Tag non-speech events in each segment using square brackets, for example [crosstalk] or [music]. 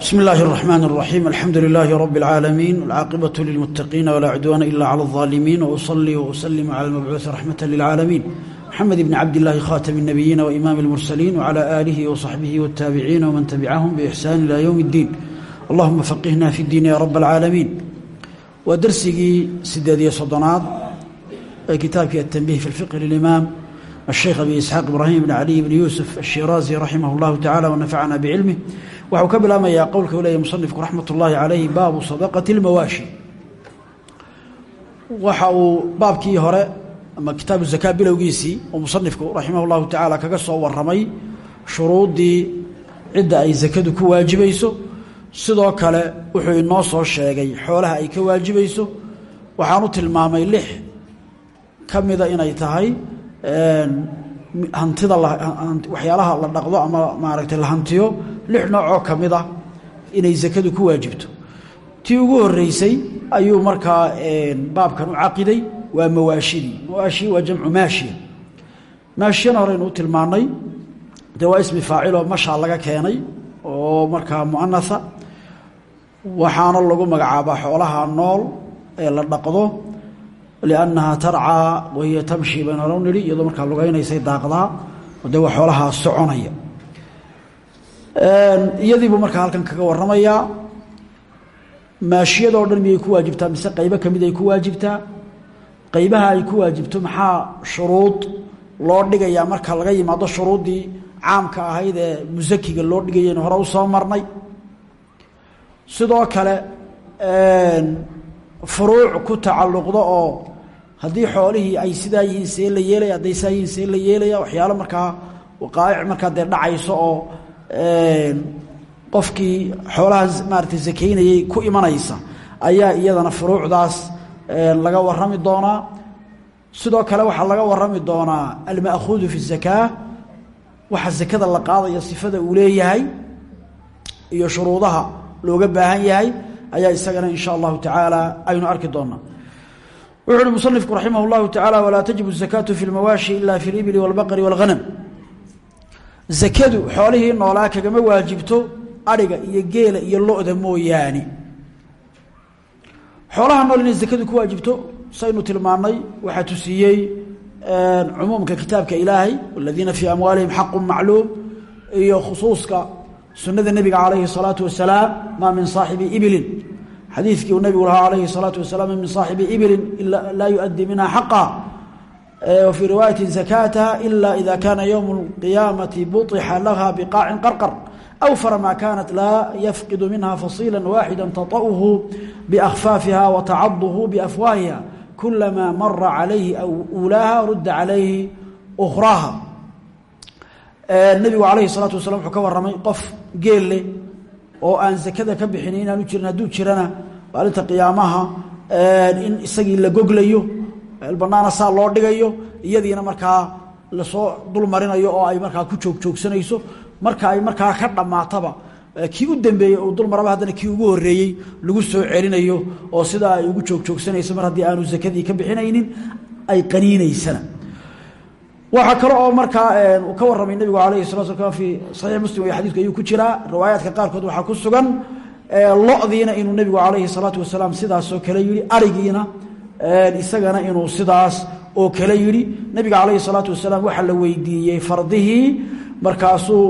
بسم الله الرحمن الرحيم الحمد لله رب العالمين والعاقبة للمتقين ولا عدوان إلا على الظالمين وأصلي وأسلم على المبعوث رحمة للعالمين محمد بن عبد الله خاتم النبيين وإمام المرسلين وعلى آله وصحبه والتابعين ومن تبعهم بإحسان إلى يوم الدين اللهم فقهنا في الدين يا رب العالمين ودرسي سدادية صدنات كتابك التنبيه في الفقه للإمام الشيخ أبي إسحاق إبراهيم بن علي بن يوسف الشيرازي رحمه الله تعالى ونفعنا بعلمه waxau ka bilaabmayaa qowlka u leeyahy musanifku raxmat ullaahi calayhi baabu sadaqati اlmawaashi waxa uu baabkii hore ama kitaabu zakaa bilowgiisii uu musanifku raximah اllahu tacaala kaga soo waramay shuruuddii cidda ay zakadu ku waajibayso. Sidoo kale wuxuu inoo soo sheegay xoolaha ay ka waajibayso. Waxaanu tilmaamay lix ka inay tahay hantida waxyaalaha la dhaqdo ama maaragtay la hantiyo lix noocoo ka mid ah inay sakadu ku waajibto. Tii ugu horeysay ayuu markaa baabkan u caqiday waa mawaashidii. Mawaashi waa jamcu maashiya maashiyana horeynu u tilmaanay dee waa ismi faaciloo mashaa laga keenay oo markaa muanatha waxaana lagu magacaabaa xoolaha nool ee la dhaqdo liannahaa tarcaa wahiya tamshi baynu u nidhi iyadoo lugaynaysay daaqdaa oo waa xoolahaa soconaya iyadiibuu markaa halkan kaga waramayaa maashiyadoo dhan miyay ku waajibtaa mise qaybo ka mid ay ku waajibtaa qaybaha ay ku waajibto maxaa shuruud loo dhigayaa marka laga yimaado shuruuddii caamka ahayd ee musakiga loo dhigayaynu hore u soo marnay sidoo kale furuuc ku tacalluqda oo haddii xoolihii ay sidaa yihiin see la yeelaya hadday saa yihiin see la yeelaya waxyaalo markaa waqaa'ic markaa dee dhacayso oo qofkii xoolaha maaragtay sakaynayay ku imanaysa ayaa iyadana furuucdaas laga warami doonaa. Sidoo kale waxaa laga warami doonaa alma'khuudu fi الzakaa waxa sakada la qaadaya sifada uu leeyahay iyo shuruudaha looga baahan yahay ayaa isagana in sha allahu tacaala aynu arki doonaa wuxu uhi musanifku raximah اllahu taعala walaa tajibu الzakaatu fi اlmawaashi ila fi اlibli wاlbaqri wاlghanam zakadu xoolihii noolaa kagama waajibto adhiga iyo geela iyo lo-da mooyaane xoolaha nool inay zakadu ku waajibto saynu tilmaannay waxaa tusiiyey cumuumka kitaabka ilaahay waladiina fii amwaalihim xaqu macluum iyo khusuuska sunada nebiga calayhi الsalaatu wasalaam maa min saaxibi ibilin xadiidkii uu nebigu lahaa alayhi الsalaatu wasalaam min saaxibi ibilin laa yuؤaddi minha xaqa wfii riwaayati zakataha ila ida kana ywm اlqiyaamati buطixa laha biqaacin qarqar awfara ma kanat laa yafqidu minha fasila waaxida taطأhu biأkhfaafiha watacaduhu biafwaahiha kulama mara calayhi ulaaha rudda calayhi ukraha nebigu alayhi الsalaatu wasalam wuxuu ka waramay qof geel oo aan zakada ka bixin inaanu jirin hadduu jirana maalinta qiyaamaha in isagii la goglayo banaana saa loo dhigayo iyadiina markaa la soo dul marinayo oo ay markaa ku joogjoogsanayso marka ay markaa ka dhammaataba kii u dambeeyey uu dul maraba haddana kii ugu horeeyey lagu soo celinayo oo sidaa ay ugu joogjoogsanayso mar haddii aanu zakadii ka bixinaynin ay qaniinaysana waxaa kale oo markaa uu ka warramay nebigu alayhi salatu slam fi saxiix muslim iyo xadiidku ayuu ku jiraa. Riwaayaadka qaarkood waxaa ku sugan lo-diina inuu nebigu calayhi salaatu wasalaam sidaasoo kale yihi arigiina isagana inuu sidaas oo kale yidhi. Nabiga calayhi salaatu wasalaam la weydiiyey fardihii markaasuu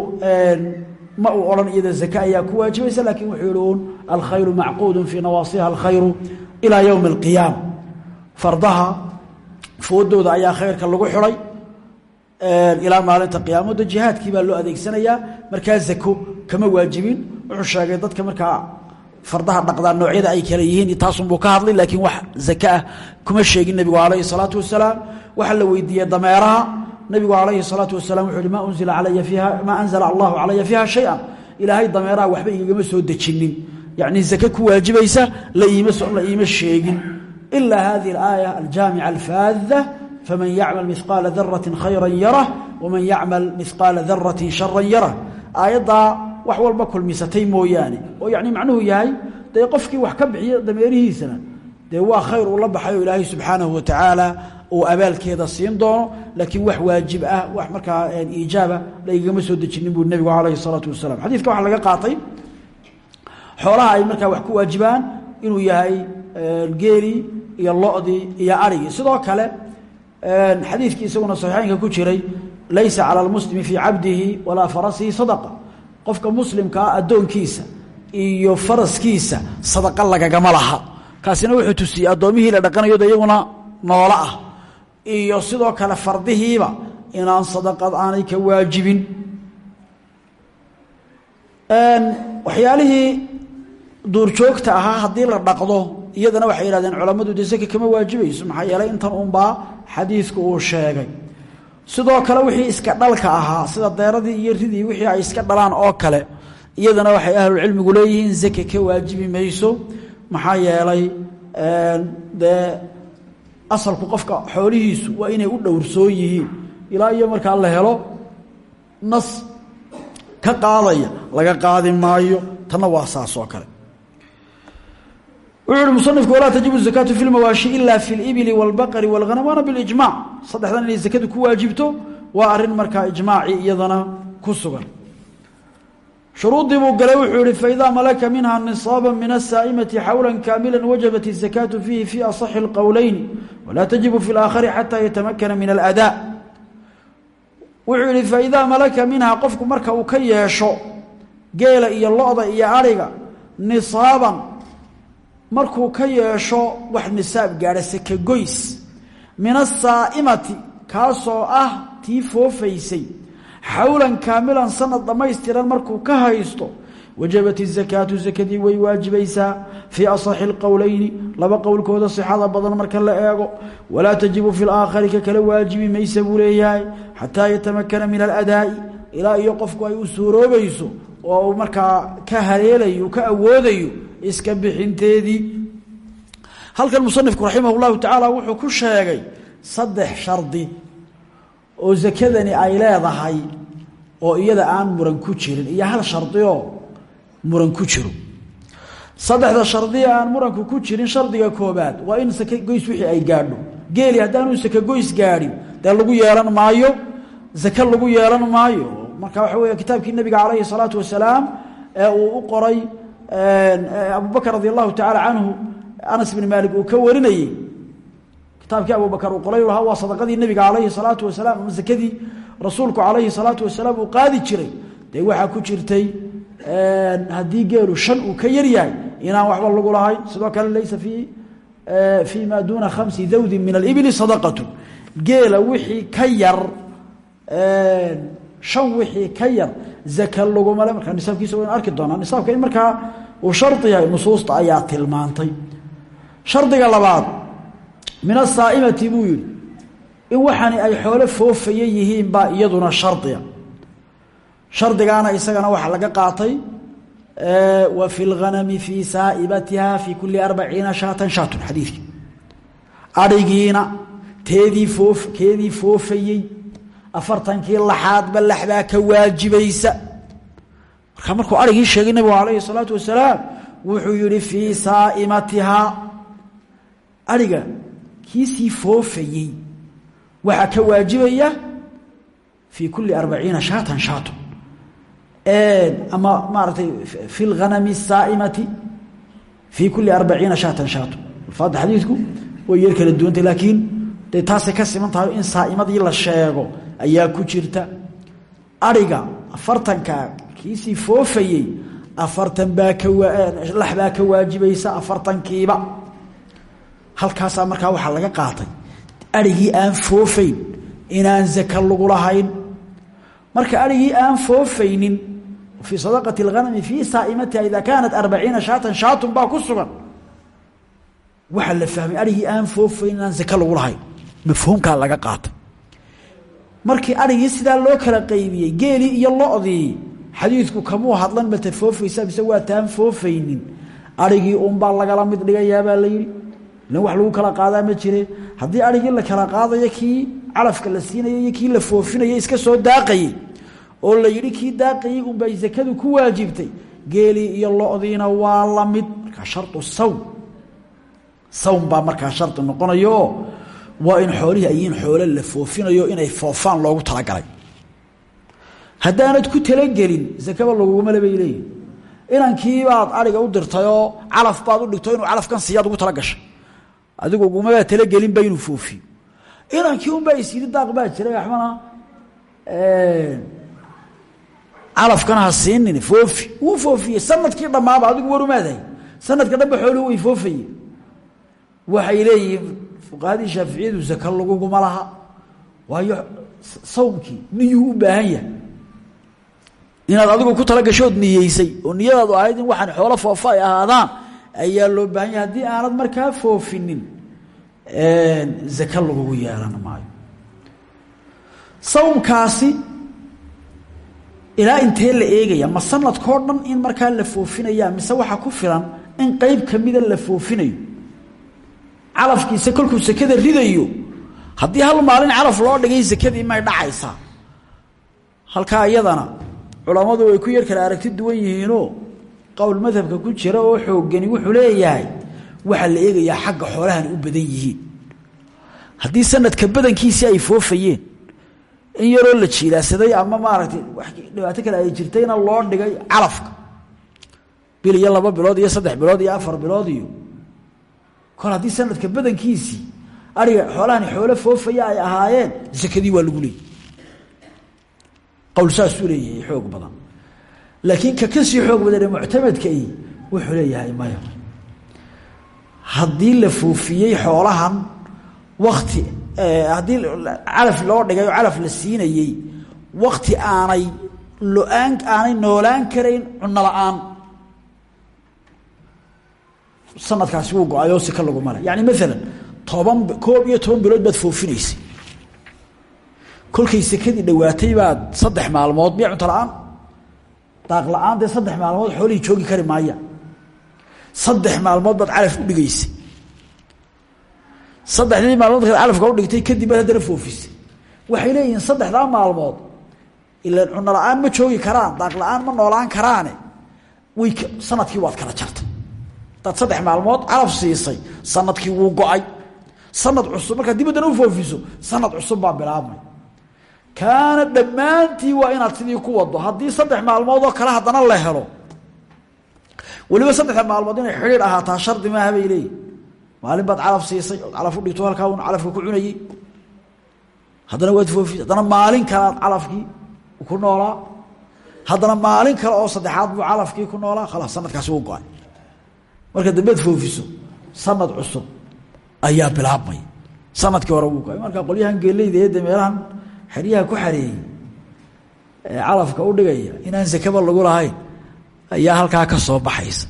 ma uu odhan iyada zaka ayaa ku waajibaysa laakiin wuxuu yihi un alkhayru macquudu fii nawaasiha alkhayru ilaa yowmi alqiyaama fardaha foodooda ayaa khayrka lagu xidhay ilaa maalinta qiyaamada jihaadkii loo adeegsanayaa. Markaa zako kama waajibin. Wuxuu sheegay dadka markaa fardaha dhaqdaa noocyada ay kale yihiin. Taasunbuu ka hadlay laakiin wax zaka ah kuma sheegin. Nebigu calayhi salaatu wasalaam waxaa la weydiiyey dameeraha. Nebigu calayhi salaatu wasalam wuxuu yihi ma unzila alaya fiiha maa anzala allahu calaya fiiha shay-an. Ilaahay dameeraha waxba igagama soo dejinin. Yacnii zake ku waajibaysa la iima la iima sheegin. Ilaa hadihi alaaya aljaamica alfaada faman yacmal mihqaala daratin khayra yarah waman yacmal mihqaala daratin shara yarah aayaddaa wax walba kulmisatay mooyaane oo yacni macnuhu yahay dee qofkii wax ka bixiya dameerihiisana dee waa khayr uu la baxay oo ilaahay subxaanahu wa tacaala uu abaalkeeda siin doono laakiin wax waajib ah wax markaa iijaaba laygama soo dejinin buu nebigu calayhi salaatu wasalaam xadiidka waxaa laga qaatay xoolaha ay markaa wax ku waajibaan inuu yahay geelii iyo lodii iyo arigii sidoo kale xadiidkii isaguna saxiixeynka ku jiray laysa cala lmuslimi fii cabdihi walaa farasihi sadaqa. Qofka muslimkaa addoonkiisa iyo faraskiisa sadaqa lagagama laha. Kaasina wuxuu tusiyey addoomihii la dhaqanayo de iyaguna noolo ah. Iyo sidoo kale fardihiiba inaan sadaqad aanay ka waajibin. Waxyaalihii duurjoogta ahaa haddii la dhaqdo iyadana waxay yihahdeen culammadu de saka kama waajibayso maxaa yeelay intan unbaa xadiidku uu sheegay. Sidoo kale wixii iska dhalka ahaa sida deeradii iyo ridii wixii ay iska dhalaan oo kale iyadana waxay ahlulcilmigu leeyihiin zake ka waajibi mayso maxaa yeelay dee asalku qofka xoolihiisu waa inay u dhowrsoon yihiin. Ilaa iyo markaa la helo nas ka qaadaya laga qaadi maayo tanna waa saas oo kale wuxuu uhi musanifku walaa tajibu zakaatu fi lmawaashi ila fi libili wاlbaqari wاlghanam waana bilijmac saddexdan inay zakadu ku waajibto waa arrin markaa ijmaaci iyadana ku sugan shuruuddii buu galay wuxuu yihi faidaa malaka minha nisaaba min asaa'imati xawla kaamila wajabat الzakaatu fiihi fi aصaxi اlqowleyni walaa tajibu fi اlaakhari xataa yatamakana min aladaa wuxuu yihi faidaa malaka minha qofku marka uu ka yeesho geela iyo lo-da iyo ariga nisaaban markuu ka yeesho wax nisaab gaadha sakagoys min asaa'imati kaasoo ah tii foofaysay. Xawlan kaamilan sanad dhammaystiran markuu ka haysto. Wajabat izakaatu sakadii way waajibaysaa. Fii asaxi lqowleyni laba qowlkooda sixada badan marka la eego. Walaa tajibu fi laakhari ka kala waajibi maysa buu leeyahay. Xataa yatamakana min aladaa'i ilaa iyo qofku ay u suuroobayso oo uu markaa ka haleelayo ka awoodayo iska bixinteedii halkan musanifku raximah llahu tacaala wuxuu ku sheegay saddex shardi oo sakadani ay leedahay oo iyada aan muran ku jirin iyo hal shardioo muran ku jiro. Saddexda shardiya aan muranku ku jirin shardiga koobaad waa in sake goys wixii ay gaadho. Geeli haddaanuu sake goys gaadhin dee lagu yeelan maayo? Zake lagu yeelan maayo? Marka waxa wey kitaabkii nabiga calayhi salaatu wasalaam ee uu u qoray abubakr radi allahu tacaala canhu anas bn maalik uu ka warinayey kitaabkii abubakar uu qoray lahaa waa sadaqadii nebiga calayhi salaatu wasalaam ama sakadii rasuulku calayhi salaatu wasalaam uu qaadi jiray. Dee waxaa ku jirtay haddii geelu shan uu ka yar yahay inaan waxba lagu lahayn sidoo kale laysa fii fii ma duuna khamsi dawdin min alibili sadaqatu geela wixii ka yar shan wixii ka yar zaka lagumale markaa nisaabkiisa waynu arki doonaa. Nisaabka in markaa uu shardi yahay nusuusta ayaa tilmaantay. Shardiga labaad min asaa'imati buu yihi in waxaani ay xoolo foofaya yihiin baa iyaduna shardiga. Shardigaana isagana waxaa laga qaatay wa fi lghanami fii saa'ibatiha fii kuli arbaciina shaatan shaatun xadiidkii. Adhigiina teedii foof keedii foofayey afartankii laxaadba laxbaa ka waajibaysa. Marka markuu arigii sheegay nabigu calayhi salaatu wasalaam wuxuu yihi fii saa'imatihaa. Ariga kiisii foofayey waxaa ka waajibaya fii kuli arbaciina shaatan shaatun. Ama maaratay fi lghanami الsaa'imati fii kuli arbaciina shaatan shaatun. Alfaada xadiidku way yar kala duwantay laakiin dee taasay ka siman tahay in saa'imadii la sheego ayaa ku jirta. Ariga afartanka kiisii foofayey afartan baa ka lax baa ka waajibaysa afartankiiba. Halkaasaa markaa waxaa laga qaatay. Arigii aan foofayn inaan zaka lagu lahayn. Marka arigii aan foofaynin fii sadaqati اlghanami fii saa'imatiha ida kaanat arbaciina shaatan shaatun baa ku sugan. Waxaa la fahmay arigii aan foofayn inaan zaka lagu lahayn. Mafhuumkaa laga qaatay markii arigii sidaa loo kala qaybiyey geelii iyo lodii xadiidku kamuu hadlan mata foofaysa mise waa taan foofaynin. Arigii unbaa lagala mid dhigayaabaa la yidhi. Ilan wax lagu kala qaadaa ma jire. Haddii arigii la kala qaadayo kii calafka la siinayo iyo kii la foofinaya iska soo daaqayey oo la yidhi kii daaqayey unbay sakadu ku waajibtay geelii iyo lodiina waa la mid. Markaa sharu sawm. Sawm baa markaa shardi noqonayo waa in xoolihii ayiin xoolo la foofinayo inay foofaan loogu talagalay. Haddaanad ku talagelin sakaba laguguma le bay leeyihiin inankii baad ariga u dirtayoo calaf baad u dhigto inuu calafkan siiyaad ugu tala gashay adigu ugumabaa talagelinba inuu foofiyo inankii unbaa isyidi daaq baa jiray waxbana calafkana ha siinin foofi. Wuu foofiyey sannadkii dhammaaba adigu warumaadahay sanadka dhanba xooluhu way foofayeen. Waxay leeyihiin fuqahadii shaaficiyadu zaka laguguma laha. Waayo sawmkii niyuu u baahan yahay. Adigu ku talagashood niyeysay oo niyadaadu ahayd in waxaan xoolo foofa ay ahaadaan ayaa loo baahan yahay aanad markaa foofinin. Zaka lagugu yeelan maayo. Sawmkaasi ilaa intee la eegaya ma sanadkao dhan in markaa la foofinaya mise waxaa ku filan in qeyb kamida la foofinayo calafkiisa kolkuu sekada ridayo. Haddii hal maalin calaf loo dhigay sekadii may dhacaysaa halkaa iyadana culammadu way ku yar kala aragti duwan yihiinoo qowl madhabka ku jira oo xoogani wuxuu leeyahay waxaa la eegayaa xagga xoolahani u badan yihiin. Haddii sanadka badankiisii ay foofayeen in yaroo la jiilaasaday ama maaragtay dhibaato kale ay jirtayna loo dhigay calafka. Bil iyo laba bilood iyo saddex bilood iyo afar bilood iyo kol haddii sanadka badankiisii ariga xoolahani xoolo foofaya ay ahaayeen sakadii waa lagu leeyay qowl saasuu leeyahay xoog badan. Laakiin ka ka sii xoog badan ee muctamadkai wuxuu leeyahay maya. Haddii la foofiyey xoolahan wakti haddii calaf loo dhigay oo calaf la siinayey wakti aanay lo'aan aanay noolaan karayn cuno la'aan sanadkaasi wuu go'ayoo sika laguma le yani maalan toban koob iyo toban bilood baad foofinaysay kolkay sekadii dhawaatay baad saddex maalmood miya cunto la'aan? Daaq la'aan saddex maalmood xoolihii joogi kari maayaan saddex maalmood baad calaf u dhigaysay saddexdii maalmood kaad calafka u dhigtay kadib baad haddana foofisay. Waxay leeyihiin saddexdaa maalmood ilaan cuno la'aan ma joogi karaan daaq la'aan ma noolaan karaane. Way sannadkii waad kala jartay hadaad saddex maalmood calaf siisay sannadkii wuu go'ay. Sanad cusub markaad dib haddana u foofiso sanad cusub baa bilaabmay. Kaana dhammaantii waa inaad sidii ku wado haddii saddex maalmood oo kale haddana la helo weliba saddexda maalmood inay xidhiidh ahaataa shardi maaha bay leeyihiin maalin baad calaf siisay ood calaf u dhigto halkaa un calafka ku cunayey haddana waad foofisay haddana maalin kalead calafkii ku noolaa. Haddana maalin kale oo saddexaad buu calafkii ku noolaa. Khalaas sanadkaasi u go'ay marka dambeed foofiso sanad cusub ayaa bilaabmay. Sanadkii hore wuu go'ay marka qolyahan geeleyda eedde meelahan xeryaha ku xareeyey ee calafka u dhigaya inaan sakaba lagu lahayn ayaa halkaa ka soo baxaysa.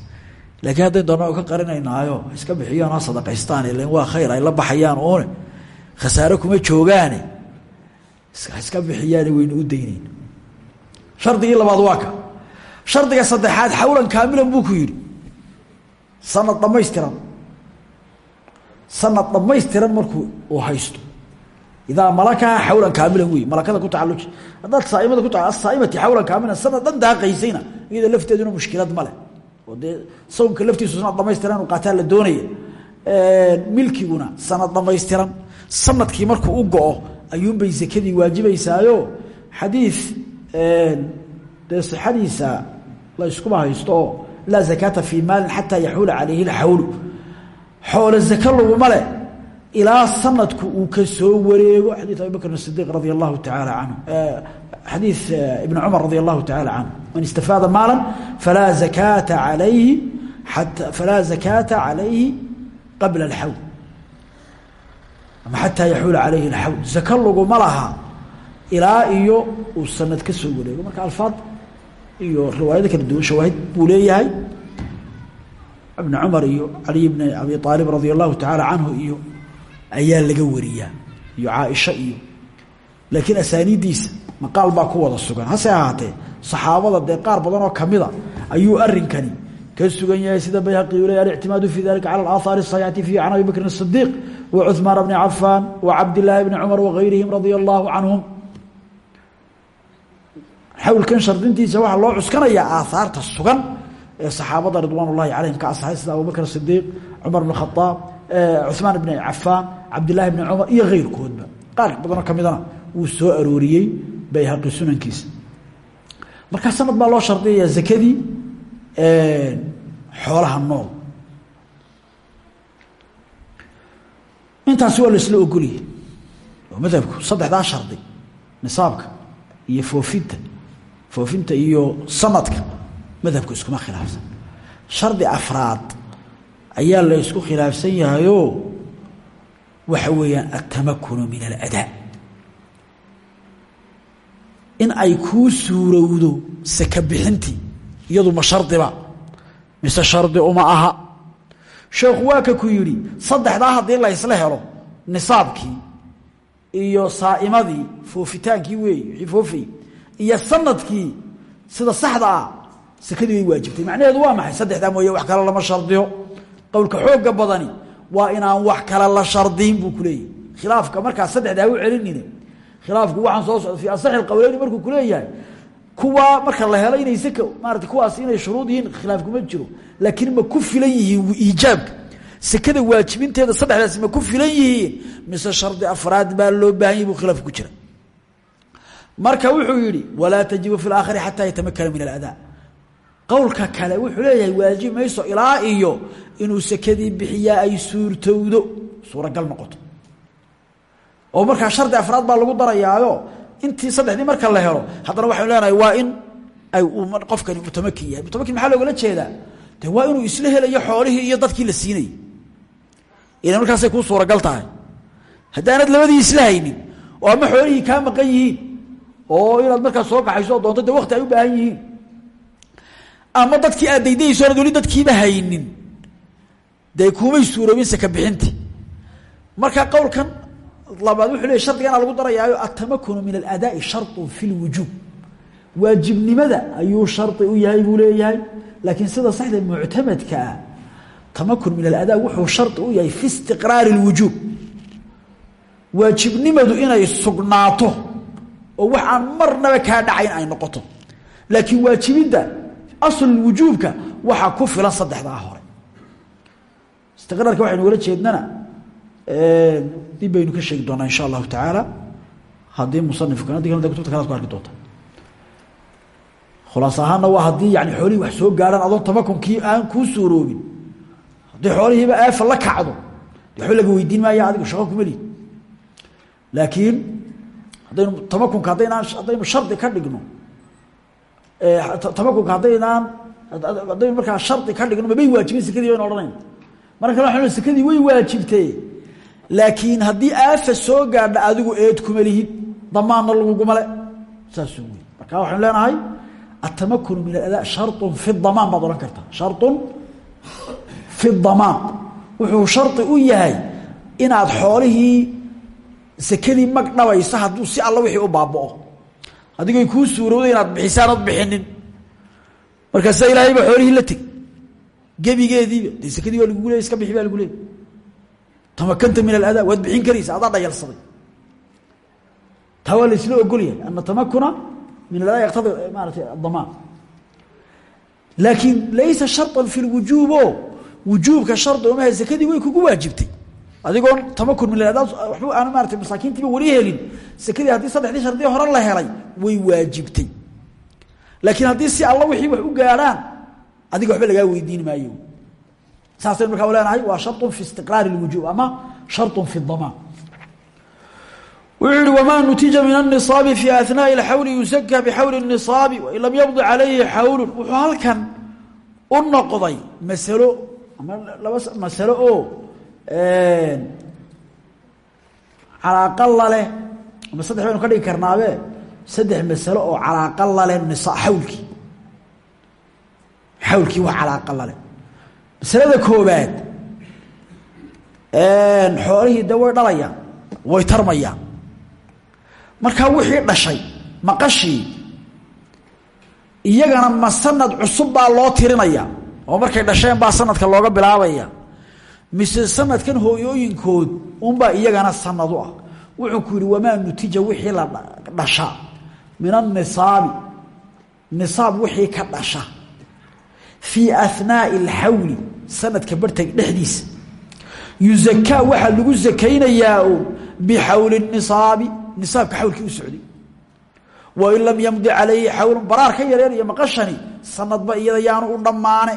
Laakiin haddayn doona ka qarinaynaayo iska bixiyaan ha sadaqaystaan ilan waa khayr ay la baxayaan uune khasaare kuma joogaane iska bixiyaane waynu u daynayn shardigii labaad waa ka. Shardiga saddexaad xawlan kaamilan buu ku yidhi sanad dhammaystiran sanad dhammaystiran markuu uu haysto. Idaa malakaha xawlan kaamilan wey malakada ku tacaluji haddaad saaimada ku asaaimati xawlan kaamilan sanad dhan daaqaysayna iyada lafteeduna mushkilad male oo dee sanad dhamaystiran inu qaataa la doonaya milkiguna sanad dhamaystiran. Sanadkii markuu u go-o ayuunbay sakadii waajibaysaayo. Xadiid dee sixadiisa la iskuba haysto laa zakaata fii maalin xataa yaxuula calayhi lxawlu xoole zaka laguma leh ilaa sanadku uu ka soo wareego xadiid abi bakr sidiiq radia allahu tacaala canhu xadiid ibn cumar radia allahu tacaala canhu man istafaada maala falaa zakaata alayhi ata falaa zakaata calayhi qabla alxawl ama xataa yaxuula calayhi alxawl zaka laguma laha ilaa iyo uu sanad ka soo wareego. Marka alfaad iyo riwaayada kala duwan shawaahid buu leeyahay. Ibn cumar iyo caliy bn abi aalib radia allahu tacaala canhu iyo ayaa laga wariyaa iyo caaisha iyo laakiin asaaniiddiisa maqaal baa ku wada sugan. Hase ahaatee saxaabada dee qaar badan oo kamida ayuu arinkani ka sugan yahay sida bayhaqi u leeya alictimaadu fi dalika cala alaahaari asaxiixati fiihi can abi bakrin sidiiq wa cuhmaan bni cafaan wa cabd illaahi bni cumar wahayrihim radia allahu xawlkan shardintiisa waxaa loo cuskanayaa aahaarta sugan ee saxaabada ridwaan ullahi calayhim ka asaxay sida abubakr sidiiq cumar bn khaaab cuثmaan bni cafaan cabdillaahi bni cumar iyo keyrkoodba qaar badanoo ka midana wuu soo arooriyey bayhaqi sunankiisa. Markaa sanad baa loo shardiyaya zakadii xoolaha nool. Intaasi waa la isla ogoliyey madhabku saddexdaa shardi nisaabka iyo foofinta foofinta iyo sanadka madhabku iskuma khilaafsan. Shardi afraad ayaa la isku khilaafsan yahayoo waxa weeyaan altamakunu min aladaa in ay kuu suurowdo saka bixintii iyadu ma shardiba mise shardi uma aha. Sheekhu waa ka ku yidhi saddexdaa haddii la ysla helo nisaabkii iyo saaimadii foofitaankii weey wii foofay iyo sannadkii sida saxda ah way waajibtay. Macnaheedu waa maxay? Saddexdaa mooye wax kale lama shardiyo. Qowlka xooga badani waa inaan wax kale la shardiin buu kuleeyahy khilaafka markaa saddexdaa u celinine khilaafku waxaan soo socda fi asaxi qowleyni markuu kuleeyahay kuwa marka la helo inay saka maarata kuwaas inay shuruud yihiin khilaaf kuma jiro. Laakiin ma ku filan yihiin iijaabka. Sekada waajibinteeda saddexdaasi ma ku filan yihiin mise shardi afraad baa loo baahan yahi buu khilaaf ku marka wuxuu yihi walaa tajibu fi laakhiri xataa yatamakana min aladaa qowlka kale wuxuu leeyahay waajib mayso ilaa iyo inuu sekadii bixiyaa ay suurtowdo. Suuragal noqoto oo markaa shardi afraad baa lagu darayaayo intii saddexdii marka la helo haddana waxaynu leenahay waa in ay qofkani mutamakin yahay mutamakin maxaa loogala jeedaa? De waa inuu isla helayo xoolihii iyo dadkii la siinayay idan markaasay kuu suuragal tahay. Haddaanad labadii isla haynin oo ama xoolihii kaa maqan yihiin oo inaad markaa soo kaxayso oo doonto de wakti ay u baahan yihiin. Ama dadkii aad daydayso anad weli dadkiiba haynin. Dee kuumay suuroobin saka bixinti. Marka qowlkan labaad wuxuu leey shardigana lagu darayaayo atamakunu min aladaai sharطu fi lwujuub waajibnimada ayuu shardi u yahay buu leeyahay laakiin sida saxda muctamadka ah tamakun min aladaa wuxuu shardi u yahay fi istiqraari اlwujuub waajibnimadu inay sugnaato oo wax aan marnaba kaa dhacayn ay noqoto. Laakiin waajibidda asl wujuubka waxaa ku filan saddexdaa hore. Istiqraarka waxaynu ugala jeednana dib baynu ka sheegi doonaa insha allahu tacaala. Haddii musanifkan haddi kale kutubta kale ad arki doonta khulaas waa haddii yani xoolihii wax soo gaarhaan adoon tamakunkii aan kuu suuroobin haddii xoolihiiba aafa la kacdo de waba laga weydiin maaya shaqo kuma liid laakiin haddaynu tamakunka haddaynaan haddaynu shardi ka dhigno tamakunka haddaynaan haddaynu markaa shardi ka dhigno mabay waajibin sekadii baynu odhanayna marka kale sekadii way waajibtee. Laakiin haddii aafa soo gaadha adigu eed kuma lihid damaanna lagugumale saasuu wey marka waxaynu leenahay atamakunu min aladaa sharun fi damaan baad odhan kartaa. Fi damaan wuxuu shardi u yahay inaad xoolihii sekadii mag dhabaysa hadduu si alla wixii u baaba'o. Adigay kuu suurowda inaad bixisaanad bixinin. Markaasa ilaahayba xoolihii la teg. Gebigeediiba dee sekadii waa lagugu leey iska bixi baa lagu leey tamakanta min aladaa waad bixin karaysa adaa dhayalsaday. Taa waa la isla ogolyahay ana tamakuna min aladaa yaqtadi maarata adamaan laakiin laysa sharطa fi lwujuub o wujuubka shardi umaha way kugu waajibtay adigoon tamakun min aladaa waxba aan maarata masaakiintiiba weli helin sekadii haddii saddexdii shardi hore la helay way waajibtay laakiin haddii si alla wixii wax u gaadhaan adiga waxba lagaa weydiin maayo saasaynu markaa leenahay waa sharطu fi istiqraari اlwujuub ama sharطu fi damaan wuxuu yihi wmaa nutija min النiصaabi fi aثnaaءi اxawli yusaka bxawli النiصaabi wain lam yabdi calayhi xawlu wuxuu halkan u noqday masalo ama laba masalo oo calaaqa laleh ama saddex baynu ka dhigi karnaabe saddex masalo oo calaaqa laleh nisa xawlkii xawlkii waa calaaqa laleh masalada koobaad xoolihii de way dhalayaan way tarmayaan markaa wixii dhashay maqashii iyagana ma sanad cusub baa loo tirinaya oo markay dhasheen baa sanadka looga bilaabaya mise sanadkan hooyooyinkood unbaa iyagana sanad u ah. Wuxuu ku yihi wamaa nutija wixii la dhasha? Min anisaabi nisaab wixii ka dhasha. Fii ahnaa'i alxawli sanadka bartag dhexdiisa yusakaa waxaa lagu sakaynayaa bixawli nisaabi. Nisaabka xawlkii u socday. Wain lam yamdi calayhi xawlun baraar ka yareer iyo maqashani sanadba iyada yaanu u dhammaane.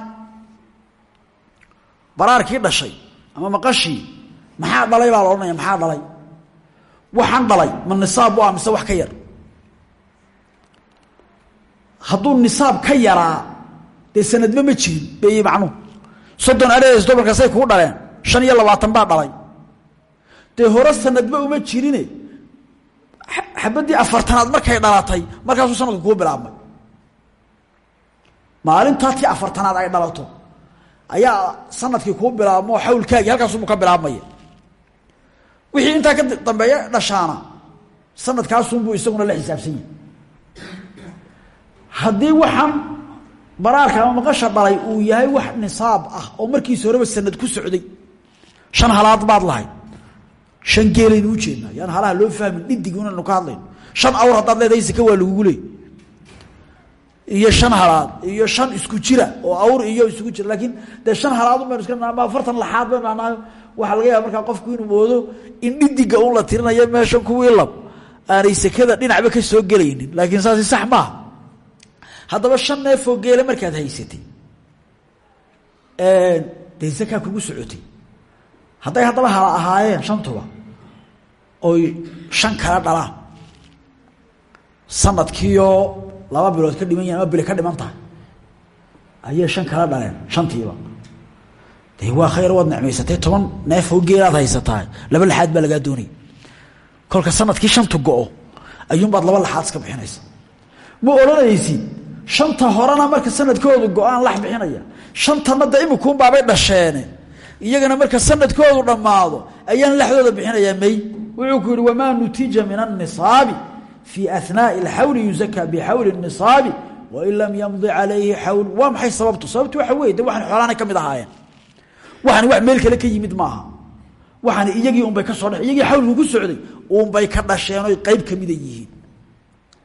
Baraarkii dhashay ama maqashii maxaa dhalay baa la odhanaya maxaa dhalay? Waxaan dhalay ma nisaab u ah mise wax ka yar? Hadduu nisaab ka yaraa dee sanadba ma jirin bay macnuhu soddon adhees dumarkaasay kuu dhaleen shan iyo labaatan baa dhalay. Dee hore sanadba uma jirine. Xabadii afartanaad markay dhalatay markaasuu sanadku kuu bilaabmay. Maalintaa tii afartanaad ay dhalato ayaa sannadkii kuu bilaabmo xawlkaagii halkaasubu ka bilaabmaya wixii intaa ka dambeeya dhashaana. Sanadkaasunbuu isaguna la xisaabsan yahay. Haddii waxaan baraarka ama maqasha dhalay uu yahay wax nisaab ah oo markiisa horeba sanad ku socday shan halaad baad lahayd. Shan geelaynu ujeednaa yaan halaha loo fahmin dhidig inaynu ka hadlayno. Shan awr haddaad leedahay sika waa lagugu leey iyo shan halaad iyo shan isku jira oo awr iyo isugu jira. Laakiin dee shan halaadun baynu iska ama afartan laxaad baynu nahnaayo waxaa laga yaaba markaa qofku inuu moodo in dhidiga un la tirinayo meeshan kuwii lab aanay sekada dhinacba ka soo gelaynin. Laakiin saasi sax maaha. Haddaba shan neefoo geele markaad haysatay dee sakaa kugu socotay hadday haddaba hala ahaayeen shantuba oy shan kala dhalaan. Sanadkiioo laba bilood ka dhiman yahin ama bili ka dhiman tahay. Ayay shan kala dhaleen shantiiba. De waa khayr waad necmaysatay toban neef oo geelaad haysataa laba laxaad baa lagaa doonaya kolka sannadkii shanta go-o ayuunbaad laba laxaad iska bixinaysa. Ma odhanaysid shanta horena marka sanadkoodu go'aan lax bixinaya. Shantana de imikuunbaabay dhasheene. Iyagana marka sanadkoodu dhammaado ayaan laxdooda bixinayaa may. Wuxuu ku yihi wamaa nutija min الnisaabi fii ahnaaءi اlxawli yuzaka bixawli الnisaabi wain lam yamdi calayhi xawl waa maxay sababtu sababtu waxa wey de waxaan xoolaana ka mid ahaayeen waxani wax meel kale ka yimid maaha waxani iyagii unbay ka soo dhe iyagii xawlku ku socday unbay ka dhasheen oy qeyb kamida yihiin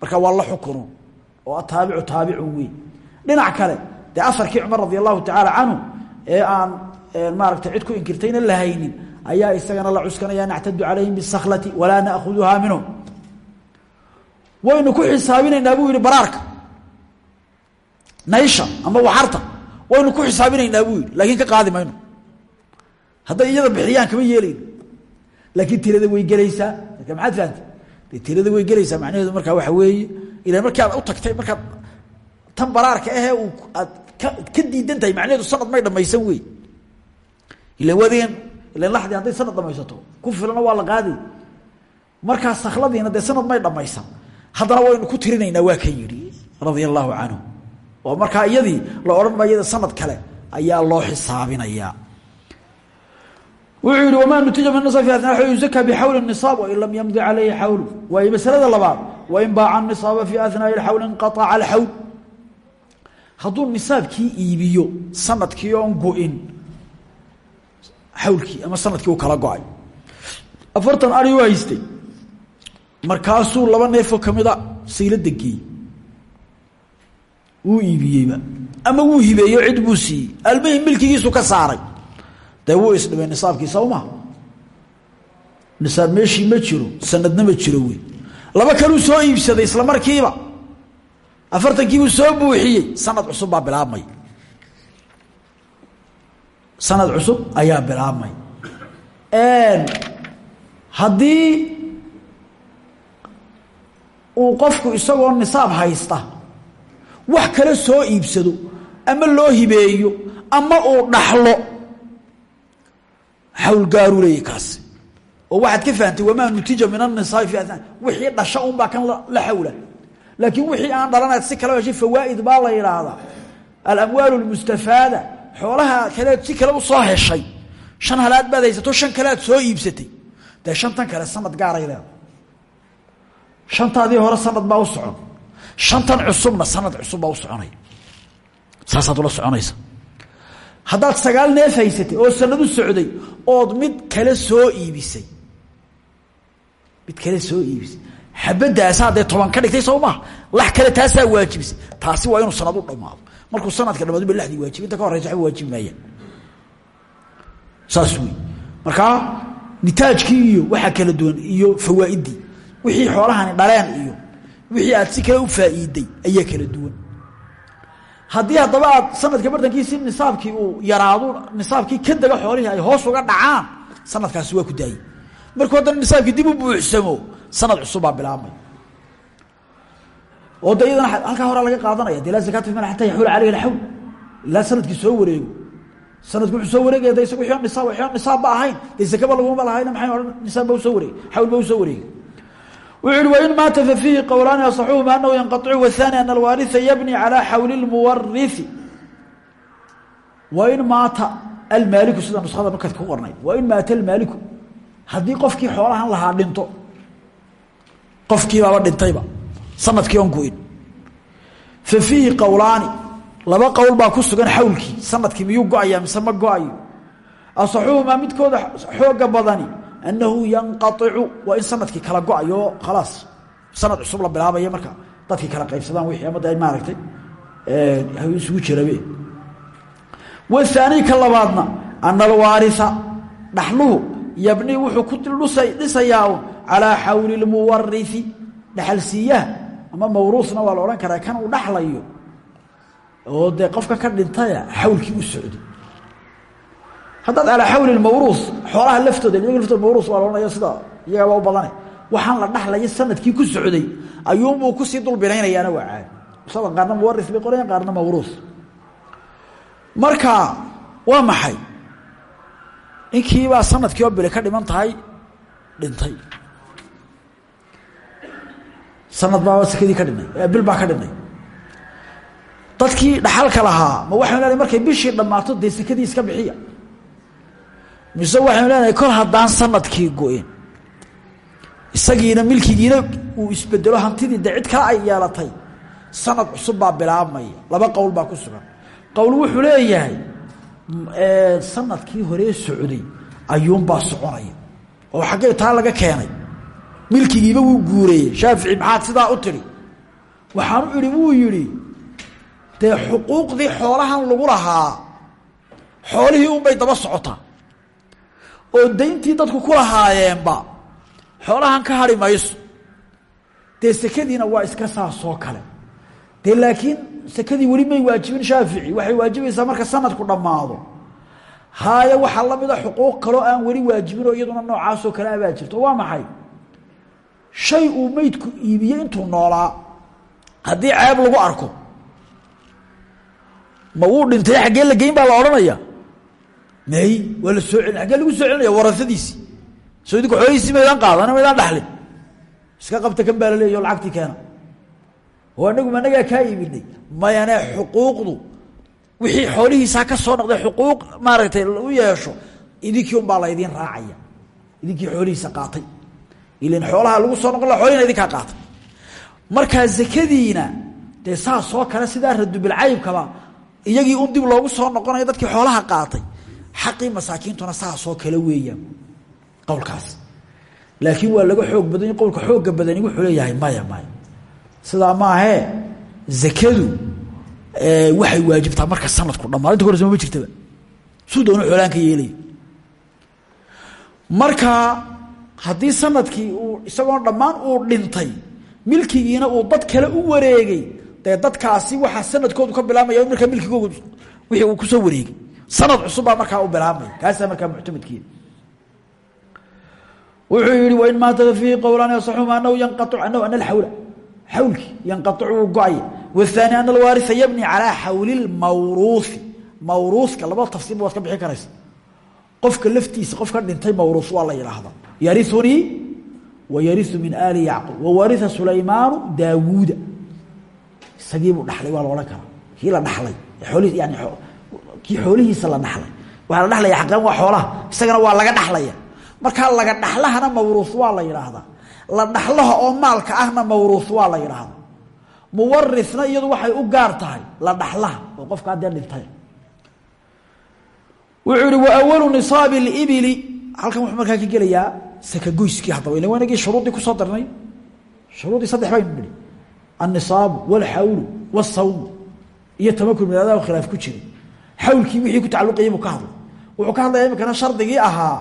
marka waa la xukuno oo ataabicu taabicun wey dhinac kale dee afarkii cumar radi allahu tacaala canhu ee aan maaragtay cid ku inkirtayna la haynin ayaa isagana la cuskanaya nactadu calayhim bisaklati walaa naakuduhaa minhum waynu ku xisaabinaynaa buu yihi baraarka naysha ama waxarta waynu ku xisaabinaynaa buu yihi laakiin ka qaadi mayno. Hadday iyada bixiyaan kama yeelayno. Laakiin tirada way gelaysaa. Marka maxaad fahamtay tirada way gelaysaa macnaheedu markaa waxa weeye ila markii aad u tagtay markaad tan baraarka ahee uu aad ka ka diidan tahay macnaheedu sanad may dhamaysan wey ila wadigan ilan laxdii hadday sanad dhamaysato ku filana waa la qaadi. Markaa sakladiina dee sanad may dhamaysan haddana waynu ku tirinaynaa waa kan yidhi radia allaahu canhu. Oo markaa la odhan sanad kale ayaa loo xisaabinayaa wuxuu yihi wamaa nutija min nisaab fi athnaa yuzaka bixawli nisaab wain lam yamdi calayhi xawlu. Waayo masalada labaad wain baaca nisaaba fi ahnaa'i lxawli inqaaca alxawl. Hadduu nisaabkii iibiyo sannadkii oon go-in xawlkii ama sannadkii uu kala go'ay. Afartan ari u haystay markaasuu laba neefoo kamida saylada geeyey wuu iibiyeyba. Ama wuu hibeeyo cid buu siiyey. Almahim milkigiisu ka saaray. Dee wuu isdhibay nisaabkii sawma? Nisaab meeshii ma jiro sanadna ma jiro wey. Laba kaluu soo iibsaday isla markiiba. Afartankiibuu soo buuxiyey. Sanad cusub baa bilaabmay. Sanad cusub ayaa bilaabmay. Haddii uu qofku isagoo nisaab haysta wax kale soo iibsado ama loo hibeeyo ama uu dhaxlo xawl gaaruu leeyahy kaasi. Oo waxaad ka fahamtay wamaa nutija min anisaabi wixii dhasha unbaa kan la xawla laakiin wixii aan dhalanayd si kale heshay fawaa'id baa la yidhaahdaa alamwaalu lmustafaada xoolaha kaleed si kale u soo heshay. Shan halaad baad haysato shan kale aad soo iibsatay. Dee shantan kale sanad gaaray leeda shantaadii hore sanad baa u socon. Shantan cusubna sanad cusub baa u soconaya saasaad ula soconaysa. Haddaad sagaal neef haysatay oo sanad u socday ood mid kale soo iibisay. Mid kale soo iibisay. Xabadaasaa dee toban ka dhigtay soo maha kale taasaa waajibisay. Taasi waa inuu sanad u dhamaado markuu sanadka dhamaado ba ladii waajibi inta ka horeysa waba waajibi maayaan saas wey markaa nitaajkii iyo waxaa kala duwan iyo fawaa'iddii wixii xoolahani dhaleen iyo wixii aad si kale u faa'iiday ayaa kala duwan. Haddii haddaba aad sanadka bartankiisi nisaabkii uu yaraado nisaabkii ka dega xoolihii ay hoos uga dhacaan sanadkaasi waa ku daayey. Markuu haddana nisaabkii dib u buuxsamo sanad cusubbaa bilaabmay. Oo de iyadana halkaa laga qaadanaya. De laa zakata fi mal xataa yaxuula caleyhi alxawl ilaa sannadkii soo wareego. Sanadku wuxuu soo wareegaya de wixii nisaab wixii nisaab ba ahayn dee zakaba laguma lahayna maxay nisaab ba u soo wareegay xawl ba u soo wareegay wuxu uhi wain maata fafiihi qowlaani asaxuhuma anahu yanqaicu wathani ana alwaaria yabni calaa xawli lmuwariثi wain maata almaaliku sida nuskhada markaad ku qornay wain maata almaaliku haddii qofkii xoolahan lahaa dhinto qofkiibaaba dhintayba sannadkii on ku-in fa fiihi qowlaani laba qowl baa ku sugan xawlkii sannadkii miyuu go'ayaa mise ma go'ayo? Asaxuhumaa midkooda xooga badani annahu yanqaicu waa in sannadkii kala go'ayo khalaas sanad cusub la bilaabaya marka dadkii kala qaybsadaan wixii ama de maaragtay isugu jirabe wahaani ka labaadna ana alwaaria dhaxluhu yabni wuxuu ku dhisayaa calaa xawli lmuwariثi dhaxalsiiyaha ama mawruusna waa la odhan karaa kan uu dhaxlayo oo dee qofka ka dhintaya xawlkii u socday haddaad calaa xawli mawruus xoolaha laftooda iyaga laftooda mawruus waa la odhanaya sida iyagaba u badane waxaan la dhaxlaya sannadkii ku socday ayuunbuu ku sii dulbinaynayaana waa caadi. Sabab qaarna muwaris bay qorayaan qaarna mawruus. Marka waa maxay? Ninkiibaa sannadkii oo bili ka dhiman tahay dhintay. Sanad baaba sekadii ka dhinay bil baa ka dhinay dadkii dhaxalka lahaa ma waxaynu lenahay markay bishii dhammaato dee iska bixiya mise waxaynu leenahay kol haddaan sannadkii go-in isagiina milkigiina uu isbedelo hantidii dee cid kale ay yeelatay sanad cusub baa bilaabmaya laba qowl baa ku sugan. Qowl wuxuu leeyahay sannadkii horee socday ayuunbaa soconaya oo xaggee taa laga keenay. Milkigiiba wuu guureeyey shaafici maxaad sidaa u tidhi? Waxaanu idhi wuu yidhi dee xuquuqdii xoolahan lagu lahaa xoolihii unbay daba socotaa oo dayntii dadku ku lahaayeenba xoolahan ka hadhi mayso. Dee sekadiina waa iska saasoo kale. Dee laakiin sekadii weli may waajibin shaafici waxay waajibaysaa marka sanadku dhammaado. Haaya waxaa la mida xuquuq kaloo aan weli waajibinoo iyaduna noocaasoo kale abaa jirto. Waa maxay? Shay uu meydku iibiye intuu noolaa haddii ceeb lagu arko ma wuu dhintay xaggee la geyn baa la odhanaya may waa la soo celin aggee lagu soo celinaya warasadiisii soo idinku xoolihiisii maydaan qaadana maydaan dhaxlin iska qabta kan baa la leeyaho keena. Oo anagu ma anagaa kaa iibinay mayane xuquuqdu wixii xoolihiisaa ka soo noqday xuquuq maaragtay u yeesho idinkii un baa laydiin raacaya. Idinkii xoolihiisa qaatay. Ilan xoolaha lagu soo noqon la xoolihina qaatay. Markaa zakadiina dee saasoo kale sidaa radubilcaybkaba iyagii un dib loogu soo noqonayo dadkii xoolaha qaatay xaqii masaakiintuna saasoo kale weeyaan. Qowlkaas. Laakiin waa laga xoog badany qowlka xoogga badani wuxuu leeyahay maya maya. Sidaa maahee zakadu waxay waajibtaa marka sanadku dhamaado inta hore ma jirtaba. Suu doonu xoolaan ka yeelaya marka haddii sannadkii uu isagoon dhammaan uu dhintay milkigiina uu dad kale u wareegay dee dadkaasi waxaa sanadkoodu ka bilaabmaya markaa milkigoodu wixii uu ku soo wareegay sanad cusubbaa markaa u bilaabmaya kaasaa markaa muctamadkiia wuxuu yihi wain maata fiihi qowlaan yasaxuma anahu yanqaic anahu ana alxawla xawlkii yanqaicu wuu go'aya. Wahaani ana alwaaria yabni calaa xawli lmawruuhi mawruuska laba tafsiirba waad ka bixin karaysa. Qofka laftiisa qofka dhintay mawruus waa la yidhaahda yariunii wa yariu min aali yacquub wawaria sulaymaanu daawuuda. Isagiibuu dhalay waa la odhan karaa. Kii la dhalay kii xoolihiisa la dhalay waxaa la dhalaya xaqan waa xoolaha isagana waa laga dhalaya markaa laga dhaxlahana mawruus waa la yidhaahdaa la dhaxlaha oo maalka ahna mawruus waa la yidhaahdaa muwarisna iyadu waxay u gaar tahay la dhaxlaha oo qofka haddee dhintay wuxuu ihi waawalu nisaabi libili halkan wuxuu markaa ka gelayaa sakagoyskii haddaba ila wanagii shuruuddii ku soo darnay shuruuddii saddex baynu nidhi. Annisaabu walxawlu wasawmu iyo tamakul midaadaha khilaaf ku jiray xawlkii wixii ku tacalluqayay buu ka hadlay. Wuxuu ka hadlaya imikana shardigii ahaa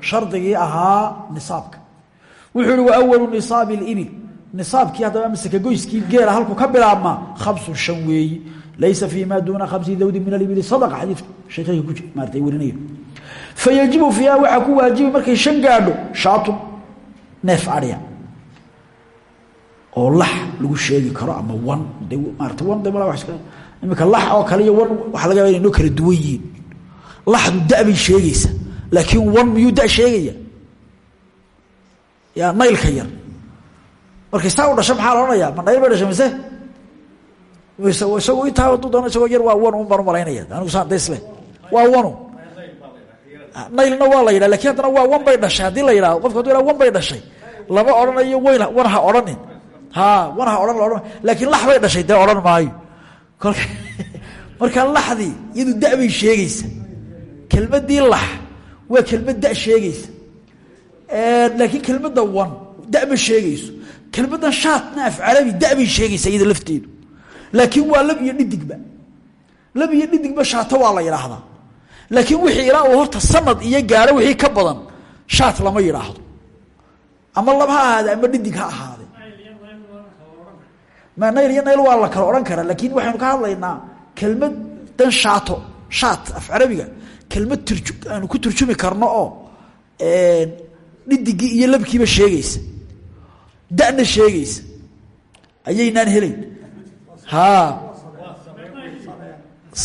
shardigii ahaa nisaabka. Wuxuu ihi wa awalu nisaabi اlibil nisaabkii haddaba masekagoyskii geela halkuu ka bilaabmaa khamsun shan weeyi. Laysa fii ma duuna khamsi dawdi min alibili sadaqa. Xadiidka sheekayka ku maartay warinaya fayajibu fiiha waxaa ku waajibi markay shan gaadho shaatun neef adhiya oo lax lagu sheegi karo ama wan de maarata wan de mal imika lax oo kale iyo wan waxaa laga yaba inay noo kala duwan yihiin. Laxdu da bay laakiin wan miyuu da sheegaya? Yaa naylka yar. Markay saa u dhasha maxaa la ma nayl bay dhashay mise? Isagu intaa hadduu doono isagoo yar waa wan un baan u malaynaya anigu saan da isle waa wanu. Naylna waa la yidhah laakiin haddana waa wan bay dhashay. Haddii la qofka haduu wan bay dhashay. Lama odhanayo wayn wan ha odhanin. Ha wan ha odhan la odhan. Laakiin lax dhashay dee odhan maayo markaa laxdii iyadu da bay sheegaysa. Kelmadii lax waa kelmad da sheegaysa. Laakiin kelmadda wan da ma sheegayso. Kelmaddan shaatna af carabi da bay sheegaysa iyada lafteedu. Laakiin waa lab iyo dhidigba lab iyo dhidigba shaato waa la yidhaahdaa laakiin wixii ilaa uu horta sanad iyo gaaro wixii ka badan shaat lama yidhaahdo ama lab ha ahaade ama dhidig ha ahaade ma nayl iyo nayl waa la kala odhan karaa laakiin waxaynu ka hadlaynaa kelmad dan shaato shaat af carabiga kelmad turju aanu ku turjumi karno oo dhidigii iyo labkiiba sheegaysa. Dana sheegaysa. Ayaynaan helayn. Ha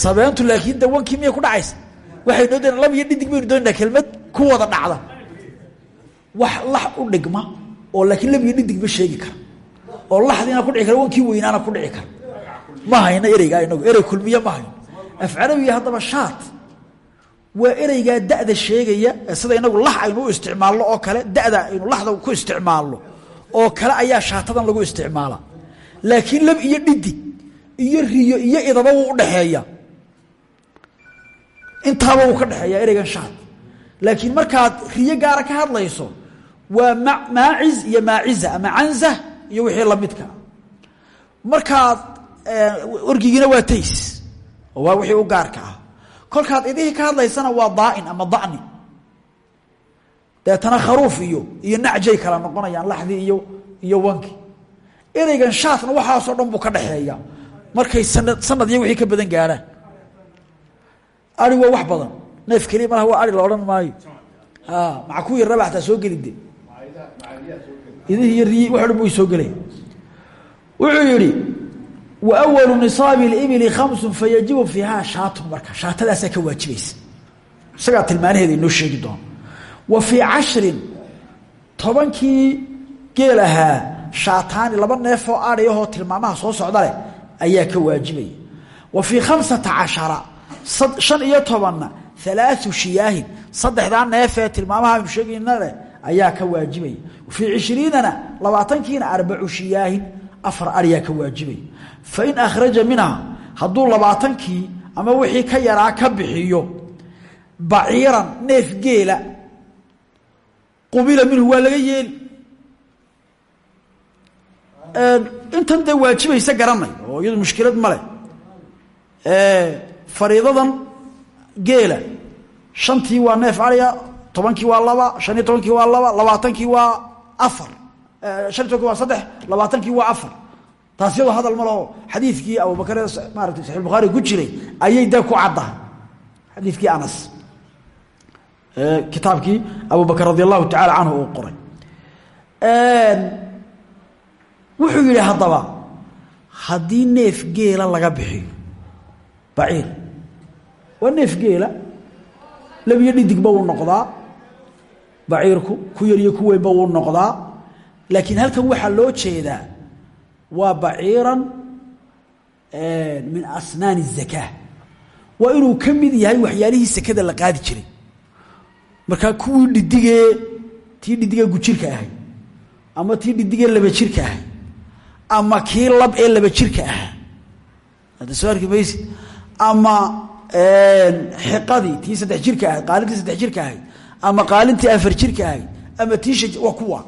sabeentu laakiin de wankii miyay ku dhacaysa. Waxaynu doonaa lab iyo dhidig baynu doonaa kelmad ku wada dhacda. Wax lax u dhigma oo laakiin lab iyo dhidigba sheegi kara oo laxdiina ku dhici kara wankii weynaana ku dhici kara ma hayno ereygaa inagu erey kulmiye ma hayno af carabiga haddaba shaat waa ereygaa da'da sheegaya sida inagu lax aynu u isticmaalno oo kale da'da aynu laxda ku isticmaalno oo kale ayaa shaatadan lagu isticmaalaa laakiin lab iyo dhidig iyo riyo iyo idaba wuu udhaxeeya intaaba wuu ka dhexeeya ereygan shaat laakiin markaad riyo gaara ka hadlayso waa ma maaciz iyo maaciza ama canza iyo wixii lamidka markaad orgigiina waa tays oo waa wixii u gaarka ah. Kolkaad idihii ka hadlaysana waa daain ama dani. Deetana kharuuf iyo iyo nacjay kala noqonayaan laxdii iyo iyo wanki. Ereygan shaatna waxaasoo dhan buu ka dhexeeya markay sanad sanad iyo wixii ka badan gaarhaan ari waa wax badan. Neef keliya malaha waa ari la odhan maayo. A maca kuwii raba ataa soo gelide idihii iyo riyi wax o dhan bu soo gelaya wuxuu yihi wawalu nisaabi اibili khamsun fayajibu fiiha shaatun marka. Shaatadaasaa ka waajibaysa. Isagaa tilmaanaheeda inoo sheegi wa fii cashrin tobankii geel ahaa laba neefoo adhiyahoo tilmaamaha soo socda leh ayaa ka waajibaya. Wa fii khamsata cashara shan iyo tobanna halaau shiyaahin saddexdaa neefee tilmaamaha aynu sheegayna leh ayaa ka waajibaya fii cishriinana labaatankiina arbacu shiyaahin afar ariyaa ka waajibaya fain akhraja minha hadduu labaatankii ama wixii ka yaraa ka bixiyo baciiran neef geela qubila minhu waa laga yeeli intan dee waajibaysa garanay oo iyadu mushkilad ma leh. Fariidadan geela shantii waa neef ariya tobankii waa laba shan iyo tobankii waa laba labaatankii waa afar. Shan iyo tobankii waa saddex labaatankii waa afar. Taas iyadoo hadal ma laho xadiidkii abubakar maarata saxi bukhaari ku jiray ayay dee ku caddahay xadiidkii anas. Kitaabkii abubakr radi allahu canhu uu qoray. Wuxuu yihi haddaba haddii neef geela laga bixiyo baciir. Waa neef geela labiyo dhidigba wuu noqdaa baciirku ku yar iyo ku weynba wuu noqdaa. Laakiin halkan waxaa loo jeedaa waa baciiran min asnaani الzakaa waa inuu ka mid yahay waxyaalihii sekada la qaadi jiray. Markaa kuwii dhidigee tii dhidigee gujirka ahay ama tii dhidigee laba jirka ahay ama kii lab ee laba jirka ahaa hadda soo arki ama xiqadii tii saddex jirka ahayd qaalintii saddex jirka ahayd ama qaalintii afar jirka ahayd ama tii shan waa kuwa.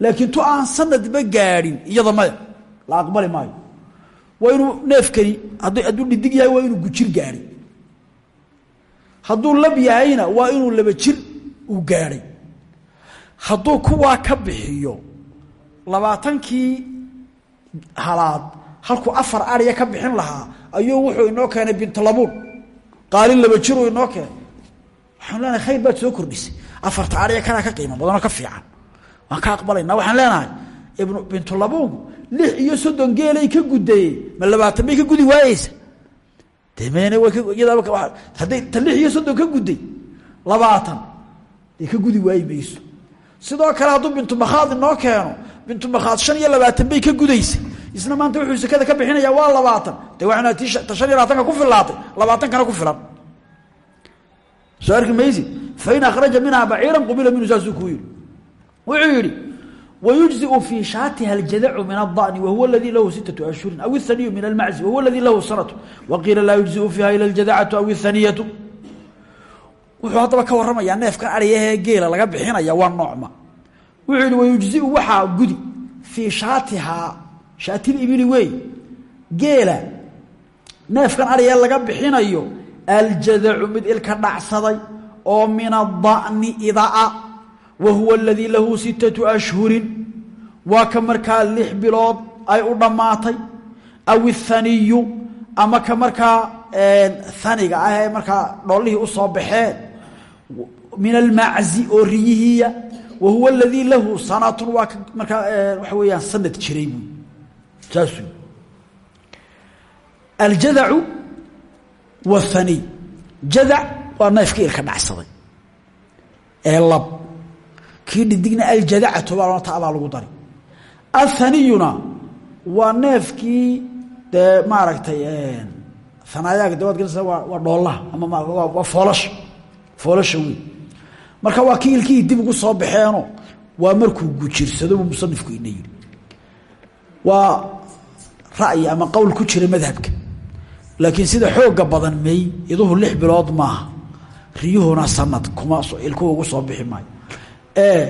Laakiin tu aan sanadba gaadhin iyada maya. La aqbali maayo. Waa inuu neefkani hadd hadduu dhidig yahay waa inuu gujir gaadhay hadduu lab yahayna waa inuu laba jir uu gaadhay hadduu kuwaa ka bixiyo labaatankii halaad halkuu afar ariya ka bixin lahaa ayuu wuxuu inoo keenay bintolabuun qaalin laba jiruu inoo keenay waxaan leenahay khayr baad soo kordhisay. Afarta ariya kanaa ka qiimo badanoo ka fiican. Waan ka aqbalayna waxaan leenahay ibnu bintulabuunku lix iyo soddon geelay ka gudayey ma labaatan bay ka gudi waayeysa. Dmn hadday ta lix iyo soddon ka gudday labaatan dee ka gudi waayi mayso. Sidoo kale hadduu bintumakhaad inoo keeno bintumakhaad shan iyo labaatan bay ka gudaysay. Isna maanta wuxuu sekada ka bixinaya waa labaatan. De ti ta iyo labaatanka ku filaatay labaatankana ku filan soo arki maysi fain akhraja minhaa baciiran qubila minhu saasuu kuu yihi wuxuu yihi wyujziu fii shaatiha aljadacu min aلdani wahuwa اladii lahu sitaة ashhurin aw اhaniyu min almaczi wahuwa اladii lahu sanatu waqiila laa yujziu fiiha ila اljadacatu aw اhaniyatu wuxuu haddaba ka waramayaa neefkan aryahee geela laga bixinaya waa noocma wuxuu yihi wayujziu waxaa gudi fii shaatihaa shaatilibili wey geela neefkan aryahee laga bixinayo aljadacu mid ilka dhacsaday oo min adani idaa wa huwa aladii lahu sittatu ashhurin waa ka markaa lix bilood ay u dhammaatay aw ithaniyu ama ka markaa haniga ah ee markaa dhoolihii u soo baxeen min almaczi oo riyihiiya wa huwa aladii lahu sanatun waa ka markaa weeyaan sanad jiray buy saasuu. Aljadacu wathaniy jadac waa neefkii ilka dhacsaday. Ee lab. Kii dhidigna aljadacatu baa loo tabaa lagu dari. Athaniyuna waa neefkii dee maaragtay hanaayaga de waad galaysaa waa waa dhoolaha ama waa foolasha foolasha wey marka waa kii ilkihii dib ugu soo baxeeno waa markuu gujirsado buu musanifku ina yidhi. Waa ra'yi ama qowl ku jira madhabka laakiin sida xooga badan may iduhu lix bilood maaha. Riyuhuna sanad kuma ilkuhu ugu soo bixi maayo. Ee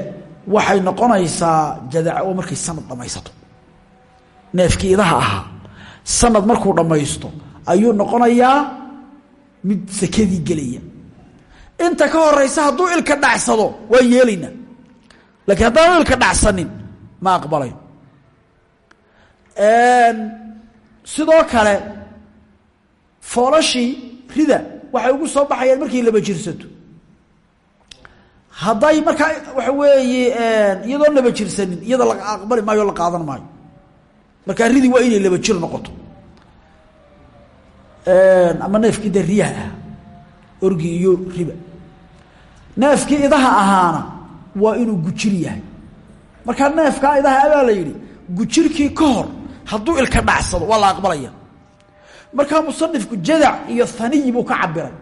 waxay noqonaysaa jadac oo markay sanad dhammaysato neefkii idaha ahaa. Sanad markuu dhammaysto ayuu noqonayaa mid sakadii gelaya. Inta ka horeysa hadduu ilka dhacsado waa yeelaynaa laakiin haddaanu ilka dhacsanin ma aqbalayo sidoo kale foolashii rida waxay ugu soo baxayaan markay laba jirsato. Hadday markaa waxa weeye iyadoon laba jirsanin iyada la aqbali maayo la qaadan maayo. Markaa ridi waa inay laba jir noqoto. Ama neefkii de riyaha ah orgi iyo riba. Neefkii idaha ahaana waa inuu gujir yahay. Markaa neefkaa idaha abaa la yidhi gujirkii ka hor hadduu ilka dhacsado waa la aqbalaya markaa musanifku jadac iyo haniyi buu ka cabiray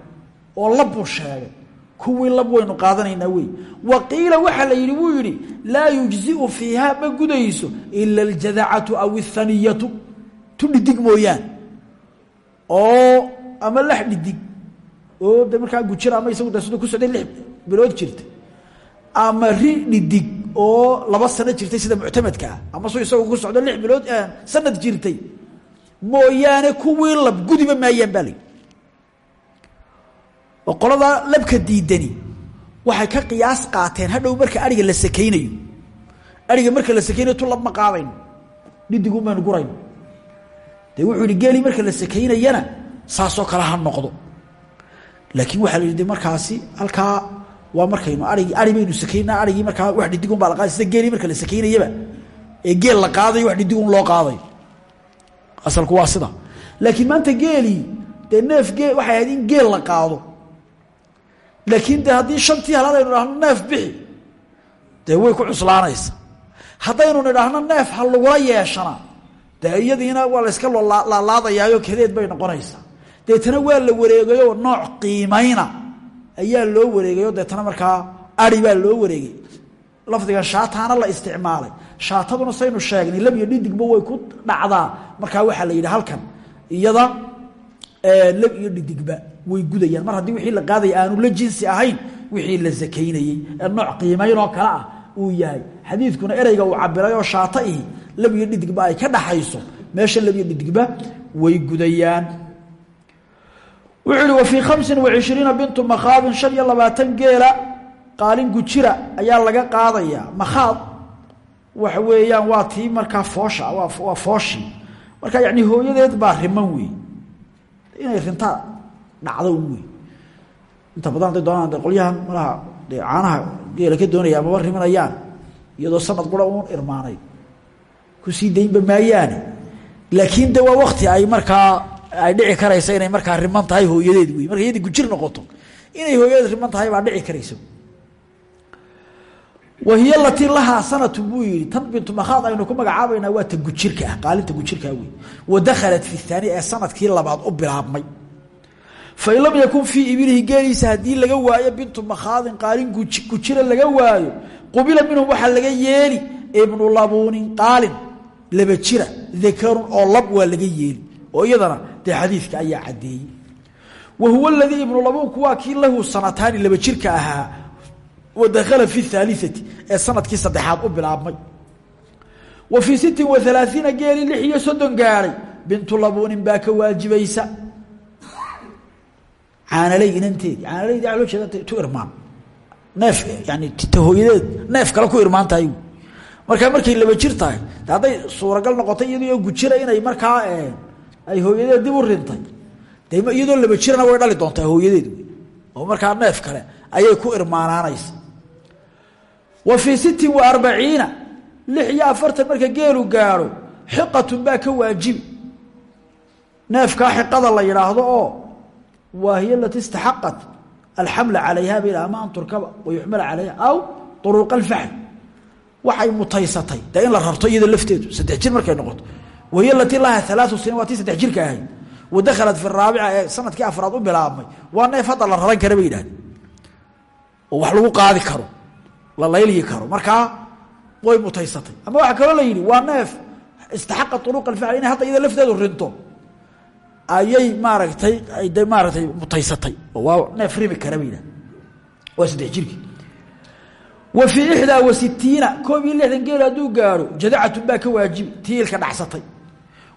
oo labbuu sheegay. Kuwii lab waynu qaadanaynaa wey. Wa qiila waxaa la yidhi wuu yidhi laa yujziu fiiha ma gudayso ila aljadacatu aw ithaniyatu tu dhidig mooyaan. Oo ama lax dhidig. Oo de markaa gujir ama isagu siduu ku socday lix bilood jirtay. Ama ri dhidig oo laba sano jirtay sida muctamadka ah. Ama isagu ku socdo lix bilood sanad jirtay mooyaane kuwii lab gudiba maayaan baa layihi oo qoladaa labka diidani waxay ka qiyaas qaateen hadhow marka ariga la sakaynayo. Ariga marka la sakaynayo tu lab ma qaadayno dhidigun baynu gurayno dee wuxuu yihi marka la sakaynayana saasoo kale ha noqdo. Laakiin waxaa la yidhi de markaasi halkaa waa markaynu arigii ari baynu sakaynaa arigii markaa wax dhidigun baa la qaaday sida marka la sakaynayaba ee geel la qaadayo wax dhidigun loo qaadayo asalku waa sida. Laakiin maanta geelii dee neef gee waxay ahayd in geel la qaado. Laakiin de haddii shantii halaad aynu idhaahno neef bixi dee way ku cuslaanaysa. Haddaynu nidhaahno neef ha lagula yeeshana dee iyadiina waa la yska laalaadayaayo kadeed bay noqonaysaa deetana waa la wareegayoo nooc qiimayna ayaa loo wareegayo deetana markaa ari baa loo wareegay. Lafdigan shaataana la isticmaalay shaataduna saynu sheegnay lab iyo dhidigba way ku dhacdaa. Markaa waxaa la yidhi halkan iyada lab iyo dhidigba way gudayaan. Mar haddii wixii la qaadaya aanu la jinsi ahayn wixii la sakaynayey nooc qiimaynoo kale ah uu yahay. Xadiidkuna ereyga uu cabiray oo shaata ihi lab iyo dhidigba ay ka dhaxayso meesha lab iyo dhidigba way gudayaan. Wuxuu ihi wa fii khamsin wa cishriina bintu makhaabin shan iyo labaatan geela qaalin gujira ayaa laga qaadayaa waxa weeyaan waa tii markaa foosha waa fooshii marka yani hooyadeed baa riman wey inay rintaa dhacdo wey inta badan hadday doonaan de qolyahan malaha dee caanaha geela ka doonaya amaba rimanayaan iyadoo sanad qura uun irmaanay. Kusii daynba maayaane. Laakiin de waa ay markaa ay dhici karaysa inay markaa riman tahay hooyadeed wey marka iyadii gujir noqoto. Inay hooyadeed riman tahay baa dhici karaysa wahiy latii lahaa sanatu buu yihi tan bintu makhaad aynu ku magacaabaynaa waa ta gujirka ah qaalinta gujirkaa wey wadakhalat fi haani ee sannadkii labaad u bilaabmay. Fain lam yakun fii ibilihi geeliisa haddii laga waayo bintu makhaadin qaalin gujira laga waayo qubila minhum waxaa laga yeeli. Ibnu labuunin qaalin laba jira dakarun oo lab waa laga yeeli. Oo iyadana dee xadiidka ayaa caddeeyey. Wa huwa waa kii lahu sanataani laba jirka ahaa wadakhala fi haaliati ee sannadkii saddexaad u bilaabmay. Wa fii sittin wa alaaiina geeli lix iyo soddon gaadhay bintu labuunin baa ka waajibaysa. Caanaley inanteedi caanaleydi waa loo jeeda tu irmaan. Neef yani ta hooyadeed neef kale markay laba jir tahay suuragal noqotay iyadoo gujira inay markaa ay hooyadeed dib u rintay. De iyadoo laba jirana way dhali doontaa hooyadeed. Oo markaa neef kale ayay ku irmaanaanaysa wa fii sittin wa arbaciina lix iyo afartan marka geelu gaadho xiqatun baa ka waajibi neefkaa xiqada la yidhaahdo oo waa hiy alati istaxaqat alxamla calayha ba ama an turkaba wayuxmala calayha aw uruuqa alfaxl waxay mutaysatay dee in la rarto iyada lafteedu saddex jir markay noqoto. Wahiy alatii laha alaau siniin waa tii saddex jirka ahayd. Wadakhalat fi raabica ee sannadkii u bilaabmay. Waa neef hadda la raran kara wax lagu qaadi karo la laylyi karo. Markaa way mutaysatay. Ama waxaa kaloo la yidhi waa neef. Istaxaqa uruuq alfaxl inay hadda iyada rinto. Ayay maaragtay de maaratay mutaysatay. Waa neef rimi kara waa saddex jirkii wa fii ixdaa wa lixdan geel hadduu gaadho jadacatun baa ka waajibi tii ilka dhacsatay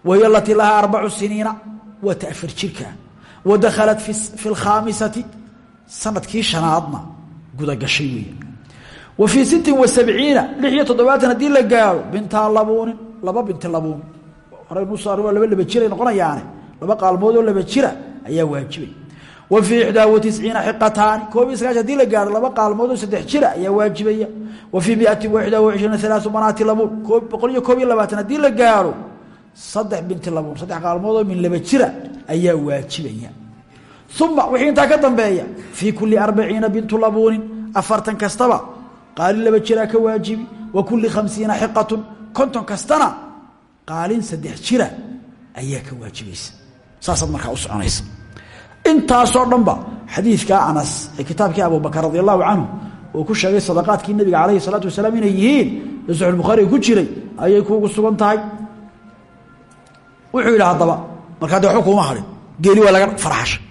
wahiy alatii lahaa arbacu siniina waa ta wa dakhalat fi lkhaamisati sannadkii shanaadna gudagashay weeye wa fii sittin wa sabciina lix iyo toddobaatan haddii la gaadho bintaa labuunin laba binti labuun horeynusoo waa laba laba jiray noqonayaane laba qaalmood oo laba jira ayaa waajibay. Wa fii ixdaa wa tisciina xiqataani koob iyo sagaaشhan haddii la gaaro laba qaalmood oo saddex jira ayaa waajibaya. Wa fii miati wa ixdaa wa cishriina alaau banaati labuun boqol iyo koob iyo labaatan haddii la gaaro saddex binti labuun saddex qaalmood oo min laba jira labuunin qaalin laba jiraa ka waajibi wa kuli khamsiina xiqatun konton kastana qaalin saddex jira ayaa ka waajibaysa saasaad markaa u soconaysa. Intaasoo dhanba xadiidkaa anas ee kitaabkii abubakar radi allahu canhu uu ku sheegay sadaqaadkii nabiga calayhi salaatu wasalaam inay yihiin ee saxuulbukhaariga ku jiray ayay kuugu sugan tahay. Wuxuu yidhi haddaba markaa dee waxba kuuma hadhin geeli waa laga farxashay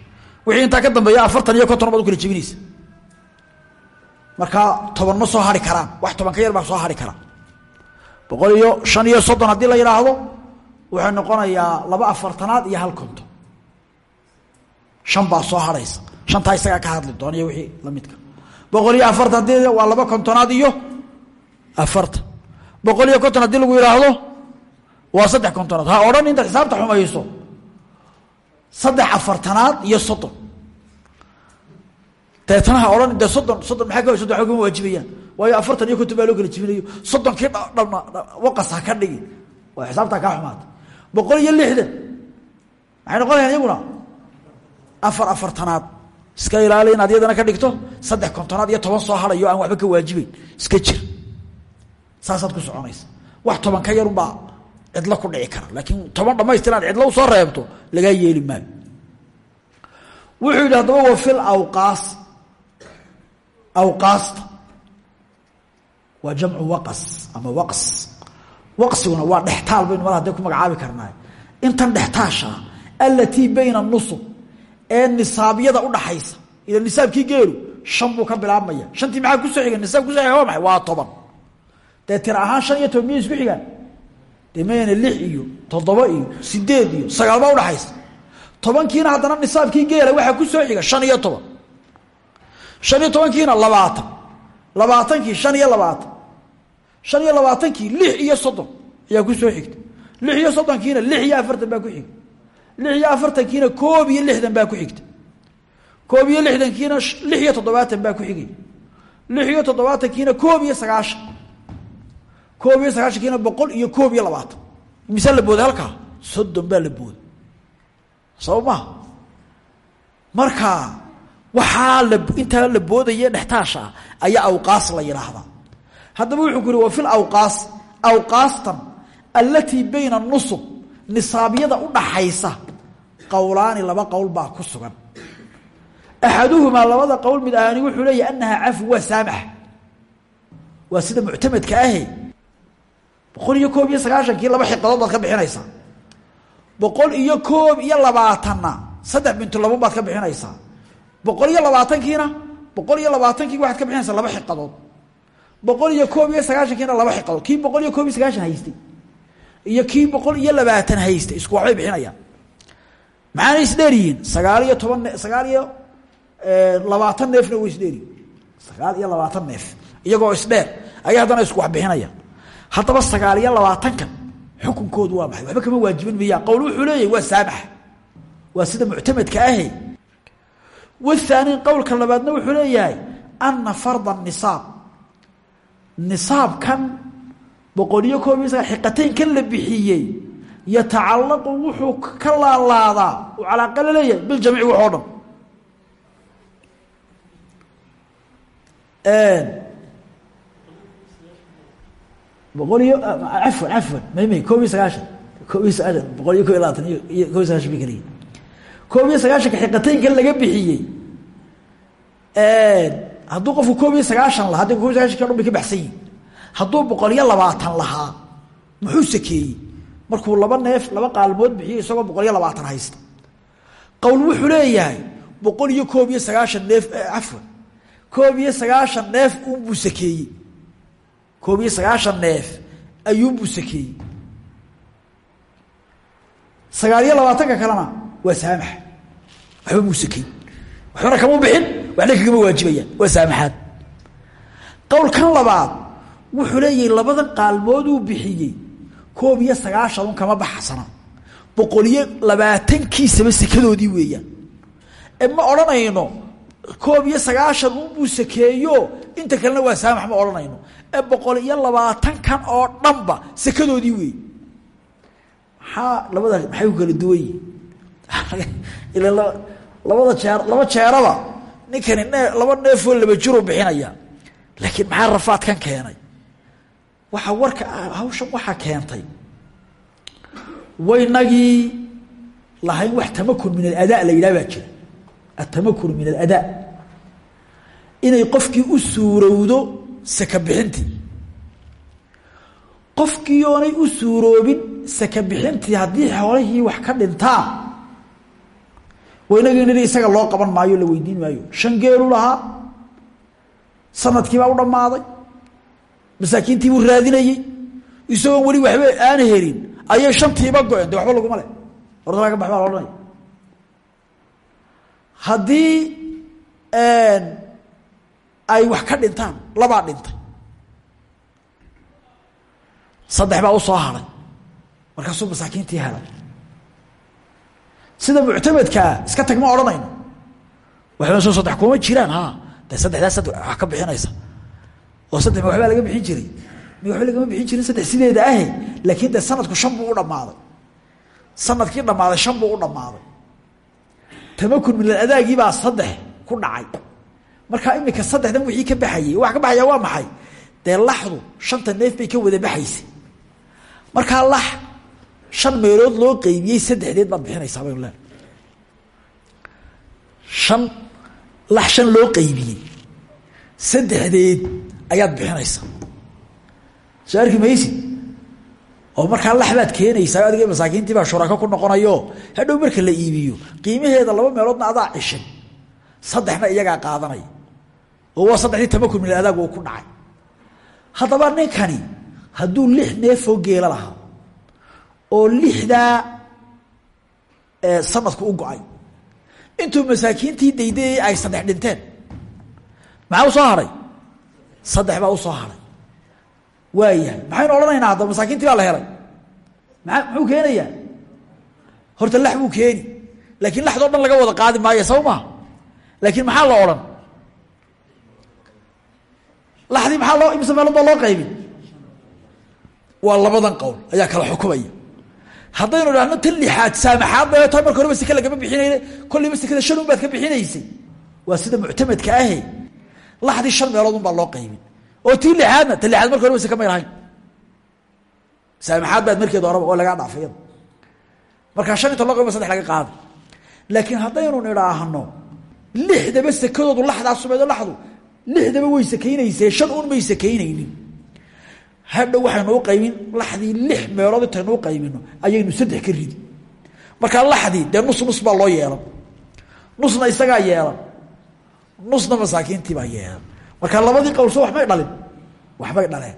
wixii intaa ka dambeeya afartan iyo konton baad u markaa toban ma soo hari karaan. Wax toban ka yar baa soo hari karaa boqol iyo shan iyo soddon haddii la yidhaahdo wuxuu noqonayaa laba afartanaad iyo hal konton shan baa soo haraysa. Shantaa isagaa ka hadli doona iyo wixii lamidka boqol iyo afartan haddii waa laba kontonaad iyo afartan boqol iyo konton haddii lagu yidhaahdo waa saddex kontonaad. Ha odhan intaad xisaabta xumayso saddex afartanaad iyo soddon deetana ha odhan dee soddon soddon maxaa ka waxba kama waajibayaan waayo afartan iyo konton loo kala jibinayo. Soddonkii dhabna waqas ka dhigi waa xisaabtaa kaa xumaata boqol iyo lixdan. Maxay noqonayaan iyaguna? Afar afartanaad. Iska ilaali inaad iyadana ka dhigto saddex kontonaad iyo toban soo harayo aan waxba ka waajibeyn iska jir. Saasaad ku soconaysa. Wax toban ka yarunbaa cidlo ku dhici kara. Laakiin toban dhamaystir inaad cidlo u soo reebto lagaa yeeli maayo wuxuu yidhi haddaba fil awqaas awqaasta waa jamcu waqas ama waqs. waqsiguna waa dhextaal baynu mar hadee ku magacaabi karnaa intan dhextaasha alatii bayna nusub ee nisaabyada udhaxaysa ila nisaabkii geelu shan buu ka bilaabmaya. shantii maxaa ku soo xiga nisaab kuso xiga waa maay waa toban. Dee tir ahaan shan iyo toban miyay isku xigaan? Dee mayna lix iyo toddoba iyo sideed iyo sagaal baa iyo toban shan iyo tobankiina labaatan. Labaatankii shan iyo labaatan. Shan iyo labaatankii lix iyo soddon ayaa ku soo xigta lix iyo soddonkiina lix iyo afartan baa ku xigta lix iyo afartankiina koob iyo lixdan baa ku xigta koob iyo lixdankiina lix iyo toddobaatan baa ku xigay lix iyo toddobaatankiina koob iyo sagaashan. Koob iyo sagaashankiina boqol iyo koob iyo labaatan. Mise la booday halkaa? Soddon baa la booday sabab marka waxaa la intaa la boodaya dhextaasha ah ayaa awqaas la yidhaahdaa haddaba wuxuu ku yihi wa fi lawqaas awqaastan allatii bayna nusub nisaabyada udhaxaysa qowlaani laba qowl baa ku sugan. Axaduhumaa labada qowl mid ahani wuxuu leeyahy anahaa cafu waa saamax. Waa sida muctamadka ahe boqol iyo koob iyo sagaashankii laba xiqadood baad ka bixinaysaa. Boqol iyo koob iyo labaatanna saddex bintu laban baad ka bixinaysaa boqol iyo labaatankiina boqol iyo labaatankii waxaad ka bixinaysaa laba xiqadood. boqol iyo koob iyo sagaashankiina laba xiqadood. Kii boqol iyo koob iyo sagaashan haystay iyo kii boqol iyo labaatan haystay. Isku waxbay bixinayaan. Maxaana isdheer yihiin? sagaal iyo toban sagaal iyo labaatan neefna way isdheeryihin sagaal iyo labaatan neef. Iyagoo isdheer ayay haddana isku wax bixinayaan. Haddaba sagaal iyo labaatankan xukunkoodu waa maxay? Waxba kama waajibin mayaan qowl wuxuu leeyahy waa saamax. Waa sida muctamadka ahe wahaani qowlka labaadna wuxuu leeyahay ana farda nisaab. Nisaabkan boqol iyo koob iyo sagaa xiqataynkan la bixiyey yatacalaqu wuxuu ka laalaadaa uu calaaqa la leeyahay biljamiici wax oo dhan. Boqol iyo afwan afwan may may koob iyo sagaashan koob iyo sagaashan boqol iyo kob iyo labaatan iyo koob iyo sagaashan bay koob iyo sagaashanka xiqataynkan laga bixiyey. Hadduu qofku koob iyo sagaashan lahaa de kob iyo sagaashanki o dhan hadduu boqol iyo labaatan lahaa muxuu sakeeyey? Markuu laba neef laba qaalmood bixiyo isagoo boqol iyo labaatan haysta. Qowl wuxuu leeyahay boqol iyo koob iyo sagaashan neef cafwan koob iyo sagaashan neef unbuu sakeeyey. Koob iyo sagaashan neef ayuunbuu sakeeyey. Sagaal iyo labaatanka kalena waa saamax waxba muu sakeey waxbana kama bixin. Waxna kagama waajibayaan. Waa saamaxaad qowlkan labaad wuxuu leeyahay labadan qaalmooduu bixiyey. Koob iyo sagaashan un kama baxsana. Boqol iyo labaatankiisaba sekadoodii weeyaan. E ma odhanayno koob iyo sagaashan unbuu sakeeyo. Inta kalena waa saamax ma odhanayno. Ee boqol iyo labaatankan oo dhanba sekadoodii weey maxaa labada maxay ku kala duwan [laughs] ila labada jeer laba jeeraba ninkani nee laba neefoo laba jiruu bixinaya. Laakiin maxaa rafaadkan keenay? Waxaa warka hawshan waxaa keentay. Waynagii lahayn wax tamakun min aladaa la yidhah baa jira. Atamakun min aladaa inay qofkii u suurowdo saka bixintii qofkii oonay u suuroobin saka bixintii haddii xoolihii wax ka dhintaan waynagii nidhi isaga loo qaban maayo la weydiin maayo. Shan geelu lahaa sanadkiibaa u dhammaaday. Masaakiintii buu raadinayey. Isagoon weli waxba aan helin ayay shantiiba go-een. De waxba laguma leh. Orda ka bax baa la odhanaya. Haddii ay wax ka dhintaan labaa dhintay. Saddex baa u soo haray. Markaasuu masaakiintii helay sida muctamadkaa iska tag ma odhanayno. Waxba soo saddex kuma jiraan ha de saddexdaas saddex wax ka bixinaysa. Oo saddex ma waxbaa laga bixin jiray. Mi waxba lagama bixin jirin saddex sideeda ahe. Laakiin de sanadku shan buu u sannadkii dhammaaday shan buu u dhammaaday. Tamakun min adaagii baa saddex ku dhacay. Markaa imika saddexdan wixii ka baxayey waxa ka baxaya waa maxay? Dee laxdu shanta neef bay ka wada baxaysay markaa lax shan meelood loo qeybiyey saddexdeed baad bixinaysaa baynu leen shan lax shan loo qeybiyey saddexdeed ayaad bixinaysaa soo arki maysi oo markaa lax baad keenaysaa adiga masaakiintii baa shurako ku noqonayo hadhow marka la iibiyo qiimaheeda laba meeloodna adaa cishin saddexna iyagaa qaadanaya oo waa saddexdii tamakun min adaag uu ku dhacay. Haddaba ninkani hadduu lix neefoo geela lahaa oo lixdaa sanadku u go'ay. Intuu masaakiintii daydayay ay saddex dhinteen. Maxaa u soo haray? Saddex baa u soo haray. Waayahay. Maxaynu odhanaynaa haddaba? Masaakiintii baa la helay. Maa muxuu keenayaa horta lax buu keeni. Laakiin laxdoo dhan laga wada qaadi maayo saba maha laakiin maxaa la odhan? Laxdii maxaa loo imse meelood loo qaybin? Waa labadan qowl ayaa kala xukumaya haddaynu idhahno tan lixaad saamaxaad ta marka horeba seke lagama bixinayne. Kollayba sekada shan baad ka bixinaysay. Waa sida muctamadka ahe laxdii shan meelood baa loo qaybin. Oo tii lixaadna ta lixaad marka horeba seke may saamaxaad baad markeeda horaba oo lagaa dhaafay yada. Markaa shan inta loo qayb saddex laga qaada laakiin haddaynu nidhaahno lixdaba sekadoodu laxdaa sumeedo laxdu lixdaba way sakaynaysee shan un may sakaynaynin hadhow waxaynu u qaybin laxdii lix meelood intaynu u qaybino ayaynu saddex ka ridi markaa laxdii dee nus nus baa loo yeelan. Nusna isagaa yeelan. Nusna masaakiintiibaa yeelan. Marka labadii qowlso waxbay dhalin. Waxbay dhaleen.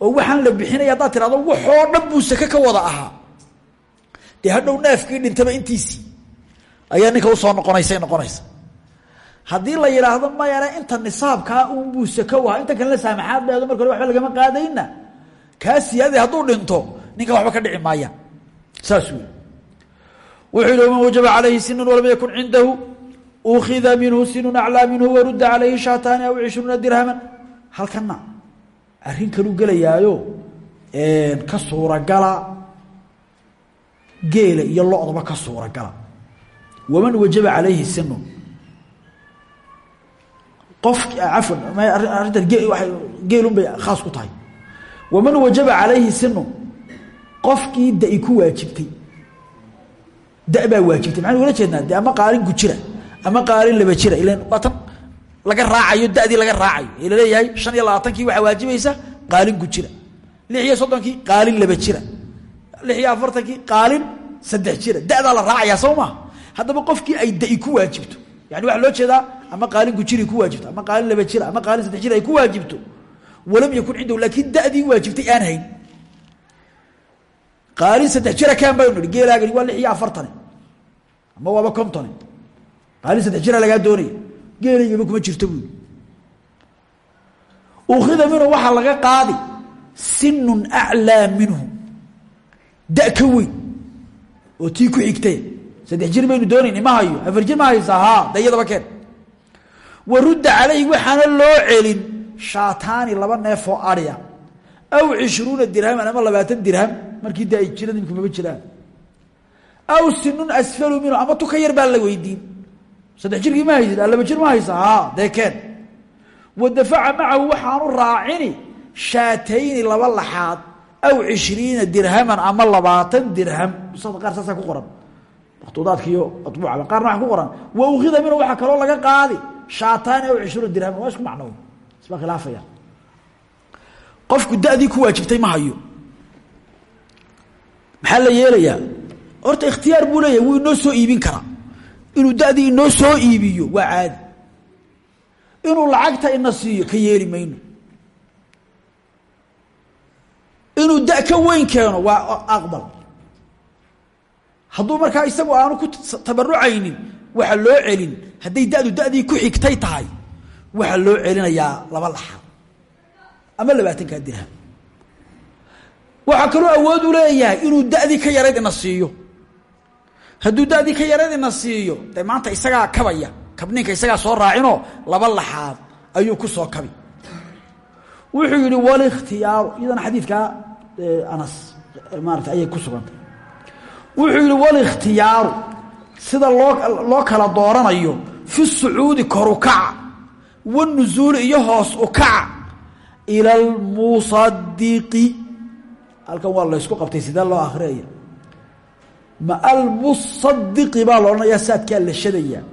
Oo waxaan la bixinaya haddaad tirahdo waxoo dhan sake ka wada ahaa. Dee hadhow neefkii dhintaba intiisii ayaa ninka u soo noqonaysay noqonaysa. Haddii la yidhaahdo mayane inta nisaabkaa unbuu sako u ahaa. Inta kalena saamaxaad beedo marka waxba lagama qaadayna kaa siyaadii hadduu dhinto ninkan waxba ka dhici maayaan saas wey wuxuu yihi man wajaba calayhi sinun walam yakun cindahu ukida minhu sinun aclaa minhu warudda calayhi shaataani aw cishruuna dirhaman. Halkana arrin kaluu gelayaayo ka suuragala geela iyo lodaba ka suuragala. Waman wajaba calayhi sinun qof cafwan arrintan geelun bay khaas ku tahay waman wajaba calayhi sinu qofkii da'i ku waajibtay. Da baa waajibtay. Maxaan ugala jeednaa de ama qaalin gujira ama qaalin laba jira. Ilan waa tan laga raacayo dadii laga raacayo. Ee la leeyahay shan iyo labaatankii waxaa waajibaysa qaalin gujira lix iyo soddonkii qaalin laba jira. Lix iyo afartankii qaalin saddex jira. Dadaa la raacayaa soo maa haddaba qofkii ay da'i ku waajibto. Yani waxaa loo jeedaa ama qaalin gujiri ku waajibto ama qaalin laba jira ama qaalin saddex jir ay ku waajibto walam yakun cindahu laakiin dadii waajibtay aan hayn. Qaalin saddex jira kaan baynu nihi geelaagani waa lix iyo afartani ama waaba kontoni qaalin saddex jira lagaa doonaya geelaygaba kuma jirto buui ukida minhu waxaa laga qaadi sinun aclaa minhu. Da ka weyn oo tii ku xigtay. Saddex jir baynu doonayna ma hayo afar jir ma haysaa haa de iyadaba keen loo celin shaataani laba neef oo adya aw cishruuna dirhaman ama labaatan dirham markii de ay jiraan maba jiraan. Aw sinun asfalu minhu ama tuka yar baa la weydiin. Saddex jirkii ma haysid laba jir ma haysa haa dee keen wadafaca macahu waxaanu raacini shaatayni laba laxaad aw cishriina dirhaman ama labaatan dirham usada qaar saasaa ku qoran. Maktuudaadka iyo abuucaba qaarna waa ku qoran. Wa ukida minhu waxaa kaloo laga qaadi. Shaataani aw cishruuna dirhaman waa isku macno isba khilaafaya. Qofku dadii ku waajibtay ma hayo. Maxaa la yeelayaa? Horta ikhtiyaar buu leeyahay wuu inoo soo iibin karaa. Inuu dadii inoo soo iibiyo waa caadi. Inuu lacagta ina siiyo ka yeeli mayno. Inuu da ka weyn keeno waa aqbal. Hadduu markaa isagu aanu ku tabarucaynin waxaa loo celin hadday dadu dadii ku xigtay tahay waxaa loo celinayaa laba laxaad ama labaatankaa dirham. Waxaa kaloo awood u leeyahay inuu dadii ka yarayd ina siiyo. Hadduu dadii ka yarayd ina siiyo dee maanta isagaa kabaya kabninka isagaa soo raacinoo laba laxaad ayuu ku soo kabi. Wuxuu yihi walihtiyaaru iyadana xadiidkaa anas maarata ayay ku sugantay. Wuxuu yihi walihtiyaaru sida loo loo kala dooranayo fi sucuudi korukaca wanuzuuli iyo hoos ukaca ila almusadiqi halkan waa laysku qabtay sidee loo akriyaya ma almusadiqi baa la odhanayaa saadkaa la shadayaa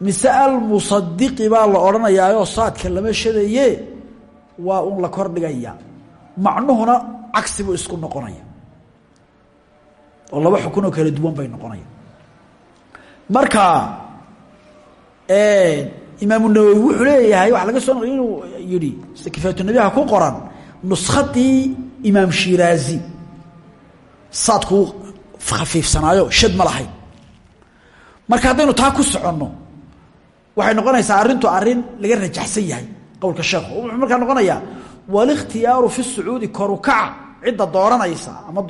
mise almusadiqi baa la odhanayaayoo saadka lama shadaye waa un la kordhigaya macnuhuna cagsi buu isku noqonaya oo laba xukun oo kala duwan bay noqonaya marka imaamu nawowi wuxuu leeyahay waxaa laga soo naqliy inuu yihi kifaayatunabiha ku qoran. Nuskadii imaam shiraazi saadkuu khafiifsanaayo shad ma lahayn. Marka haddaynu taa ku soconno waxay noqonaysaa arrintu arrin laga rajaxsan yahay qowlka sheekhu. Wuxuu markaa noqonayaa walikhtiyaaru fi sucuudi korukaca cidda dooranaysa ama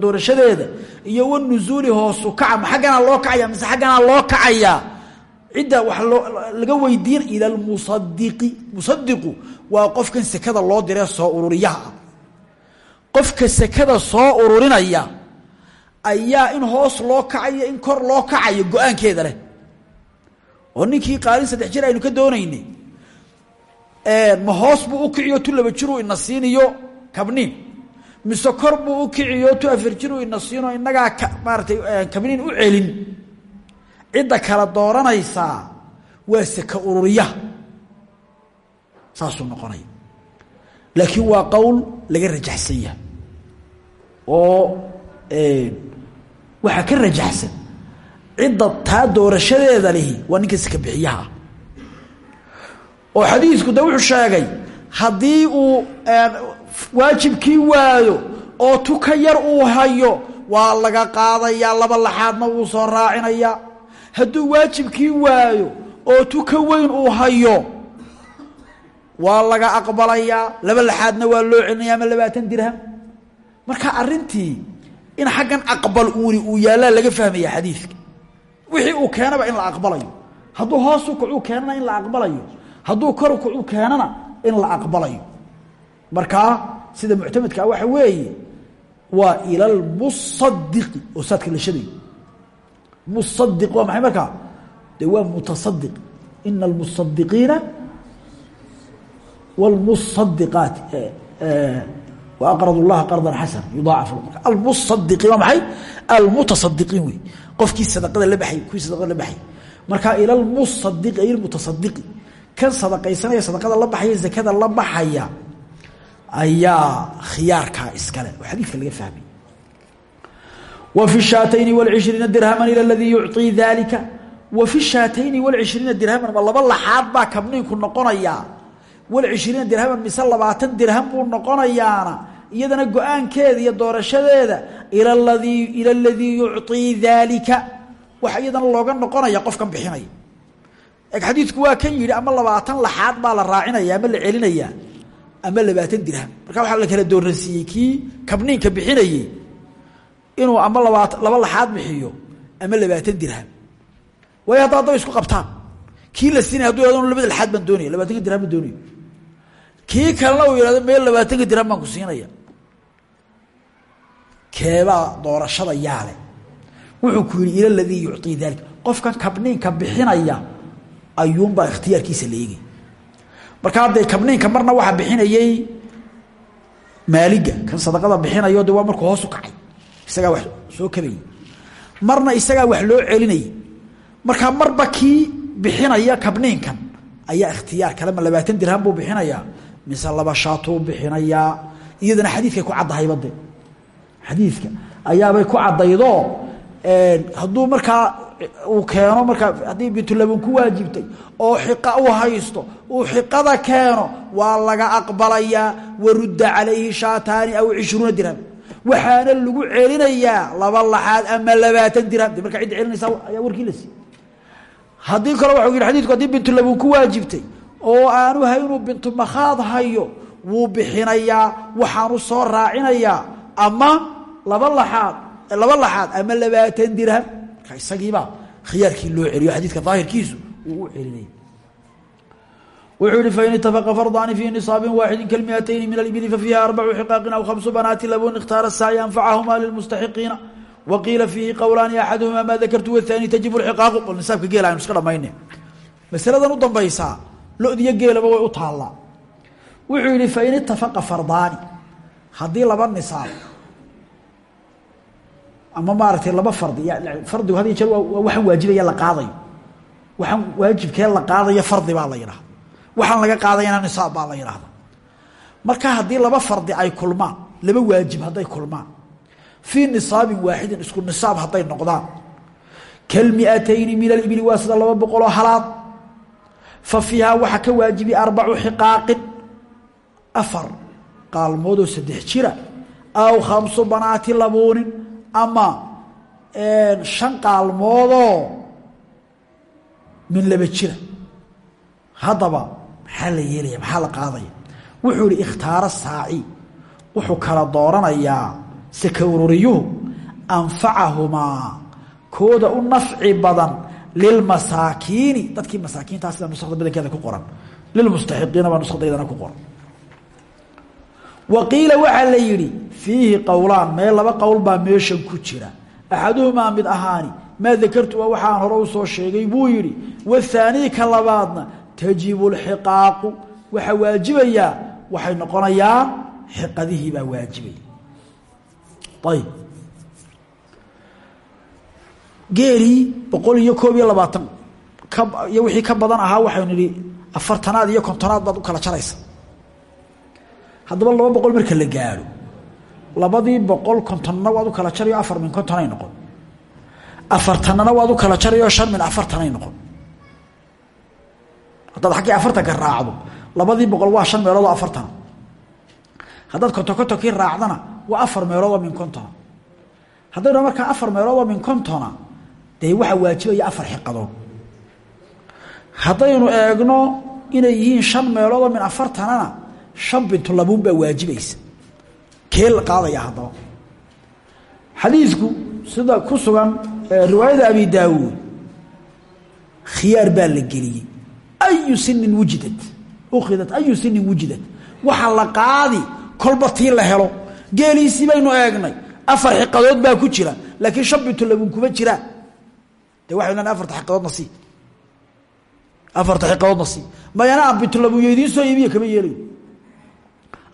doorashadeeda iyo wanuzuuli hoosu kaca ma loo kacaya mise xagganaa loo kacayaa cidda wax laga weydiin ila lmusadiqi musadiqu waa qofkan sekada loo diree soo ururiyaha ah qofka sekada soo ururinaya ayaa in hoos loo kacayo in kor loo kacayo go'aankeeda leh. Oo ninkii qaalin saddex jir aynu ka doonaynay ma hoos buu u kiciyo tu laba jiruu ina siiniyo kabniin mise kor buu u kiciyo tu afar jiruu ina siino inagaa maaratay kabniin u celin cidda kala dooranaysaa waa seka ururiya. Saasuu noqonaya laakiin waa qowl laga rajaxsan yahay. Oo waxaa ka rajaxsan. Cidda taa doorashadeeda lihi waa ninka seka bixiyaha. Oo xadiisku de wuxuu sheegay haddii uu waajibkii waayo oo tuka yar uu hayo waa laga qaadayaa laba laxaadna wuu soo raacinayaa hadduu waajibkii waayo oo tuka weyn uu hayo waa laga aqbalayaa. Laba laxaadna waa loo celinaya ama labaatan dirham? Marka arintii in xaggan aqbal uuni uu yaallaa laga fahmaya xadiidka. Wixii uu keenaba in la aqbalayo. Hadduu hoosu kacuu keenana in la aqbalayo. Hadduu koru kacuu keenana in la aqbalayo. Markaa sida muctamedkaa waxa weeye waa ila lmusadiqi oo saadka la shadayo musadiq waa maxay markaa de waa mutasadiq ina almusadiqiina wاlmusadiqaati waaqrad اllaha qardan xasana yudaacaf almusadiqiin waa maxay? Almutasadiqiin wey. Qofkii sadaqada la baxay kuwii sadaqada la baxay. Markaa ila lmusadiqi ay lmutasadiqi kan sadaqaysanaya sadaqada la baxaya zakada la baxaya ayaa khiyaarkaa iskale. Oo xadiidka laga fahmay wfi shaatayni wlcishriina dirhaman ila ladii yucii dalika wafi shaatayni walcishriina dirhaman ma laba laxaad baa kabniinku noqonayaa walcishriina dirhaman mise labaatan dirham buu noqonayaana. Iyadana go'aankeeda iyo doorashadeeda ila ladii ila ladii yucii daalika waxa iyadana looga noqonaya qofkan bixinaya. Xadiidku waa kan yihi ama labaatan laxaad baa la raacinaya ama la celinayaa ama labaatan dirham. Marka waxaa la kala dooransiiyey kii kabniinka bixinayey inuu ama laba laxaad bixiyo ama labaatan dirham. Waayo hadda haddaba isku qabtaan. Kii la siinay haduu labada laxaad baan doonaya labaatanka dirham baan doonaya. Kii kalena uu yihahdo meel labaatanka dirham ku siinaya. Keebaa doorashada yaale. Wuxuu ku yihi ila ladii yucطii dalik. Qofkan kabniinka bixinaya ayuunbaa ikhtiyaarkiisa la eegay. Marka haddee kabniinka marna waxaa bixinayey maaliga. Kan sadaqada bixinayo de waa hoos u kacay isagaa wax soo kabayey marna isagaa wax loo celinayay markaa marba kii bixinaya kabniinkan ayaa ikhtiyaar kale ma labaatan dirham buu bixinayaa mise laba shaatuu bixinayaa iyadana xadiidkay ku caddahayba de xadiidka ayaabay ku caddaydo hadduu markaa uu keeno markaa haddii bintulabun ku waajibtay oo xiqa u haysto uu xiqada keeno waa laga aqbalayaa warudda calayhi shaataani aw cishruuna dirham waxaana lagu celinayaa laba laxaad ama labaatan dirham. De markaa cidda celinaysa ayaa warkii la siiy haddii kale waxau yidhi xadidku haddii bintulabun ku waajibtay oo aanu hay inuu bintu makhaad hayo wuu bixinayaa waxaanu soo raacinayaa ama laba laxaad laba laxaad ama labaatan dirham. Marka isagiibaa khiyaarkii loo celiyo xadiidka daahirkiisu uu u celinaya wuxuu yihi fain itafaqa fardaani fii nisaabin waaxidin kalmiatayni min alibili fafiiha arbacu xiqaaqin aw khamsu banaati labun ikhtaara sacyi anfacahuma lilmustaxiqiina waqiila fiihi qowlaani axaduhuma maa dakartu wathani tajibu lxiqaaqu bal nisaabka geela aynu iska dhamayne masaladan u dambaysaa lodiyo geelaba way u taallaa wuxuu yihi fain itafaqa fardaani haddii laba nisaab ama maaratay laba fardi fardigu had jeer waa waxaan waajibaya la qaadayo waxaan waajibkee la qaadayo fardi baa la yidhahda waxaan laga qaadayana nisaab baa la yidhahda marka haddii laba fardi ay kulmaan laba waajib hadday kulmaan fii nisaabin waaxidin isku nisaab hadday noqdaan. Kalmiatayni min alibili waa sida laba boqoloo halaad. Fa fiihaa waxaa ka waajibi arbacu xiqaaqin. Afar qaalmoodoo saddex jira. Aw khamsu banaati labuunin ama shan qaalmoodoo min laba jira. Haddaba maxaa la yeelaya? Maxaa wuxuu ihi ikhtaaro saaci wuxuu kala dooranayaa saka ururiyuhu kooda u nafci badan lilmasaakiini dadkii masaakiintaa sida nusada badankeeda ku qoran. Lilmustaxiqiina baa nusadaydana ku qoran. Wa qiila waxaa la yidhi fiihi qowlaan meel laba qowl baa meeshan ku jira. Axaduhumaa mid ahaani maa dakartu waa waxaan hore u soo sheegay. Buu yidhi wathaanii ka labaadna tajibu lxiqaaqu waxaa waajibayaa waxay noqonayaan xiqadihii baa waajibaya ayb. Geelii boqol iyo koob iyo labaatan. Iyo wixii ka badan ahaa waxaynu nidhi afartanaad iyo kontonaad baad u kala jaraysa. Haddaba laba boqol marka la gaadho labadii boqol kontonna waad u kala jarayo afar min kontonay noqon. Afartanana waad u kala jarayoo shan min afartanay noqon haddaad xaggii afartanka raacdo labadii boqol waa shan meeloodoo afartana haddaad konton kontonkii raacdana waa afar meeloodoo min kontona haddaynu markaa afar meeloodoo min kontona dee waxaa waajibaya afar xiqadood haddaynu eegno inay yihiin shan meeloodoo min afartanana shan bintulabuun baa waajibaysa. Kee la qaadaya haddaba. Xadiidku sida ku sugan riwaayada abi daawuud khiyaar baa la geliyey ayu sinin wujidat ukhidat ayu sinin wujidat waxa la qaadi kolba tii la helo geeliisii baynu eegnay afar xiqadood baa ku jira laakiin shan bintulabuun kuma jiraan de waxay lenahay afarta xiqadoodna sii afarta xiqadoodna sii mayana aan bintulabuunyo idiin soo iibiya kama yeelayo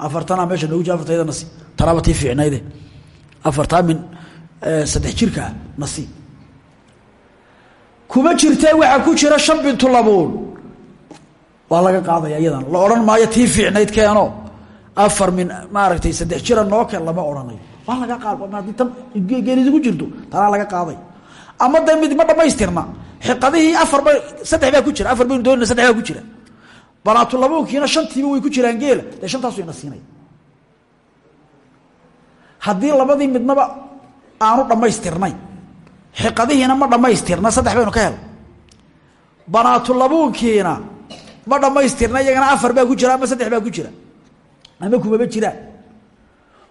afartanaa meesha noogu jira afartayda nasi tanaaba tii fiicnayde afartaa min saddex jirkaa nasi kuma jirtee waxaa ku jira shan bintulabuun waa laga qaadaya iyadan. La odhan maayo tii fiicnayd keeno. Afar min maaragtay saddex jira noo keen lama odhanayo waa laga qaad haddii tan geelidigu jirto. Tanaa laga qaaday. Ama de ma dhamaystirna xiqadihii afar ba saddex baa ku jira. Afar baynu doonayna saddex baa ku jira. Banaatulabuunkiina shantiiba way ku jiraan geela dee shantaasu ina siinaya haddii labadii midnaba aanu dhammaystirnay xiqadihiina ma dhammaystirna saddex baynu ka hel. Banaatulabuunkiina ma dhammaystirna iyagana afar baa ku jira ama saddex baa ku jira. Ama kumaba jiraan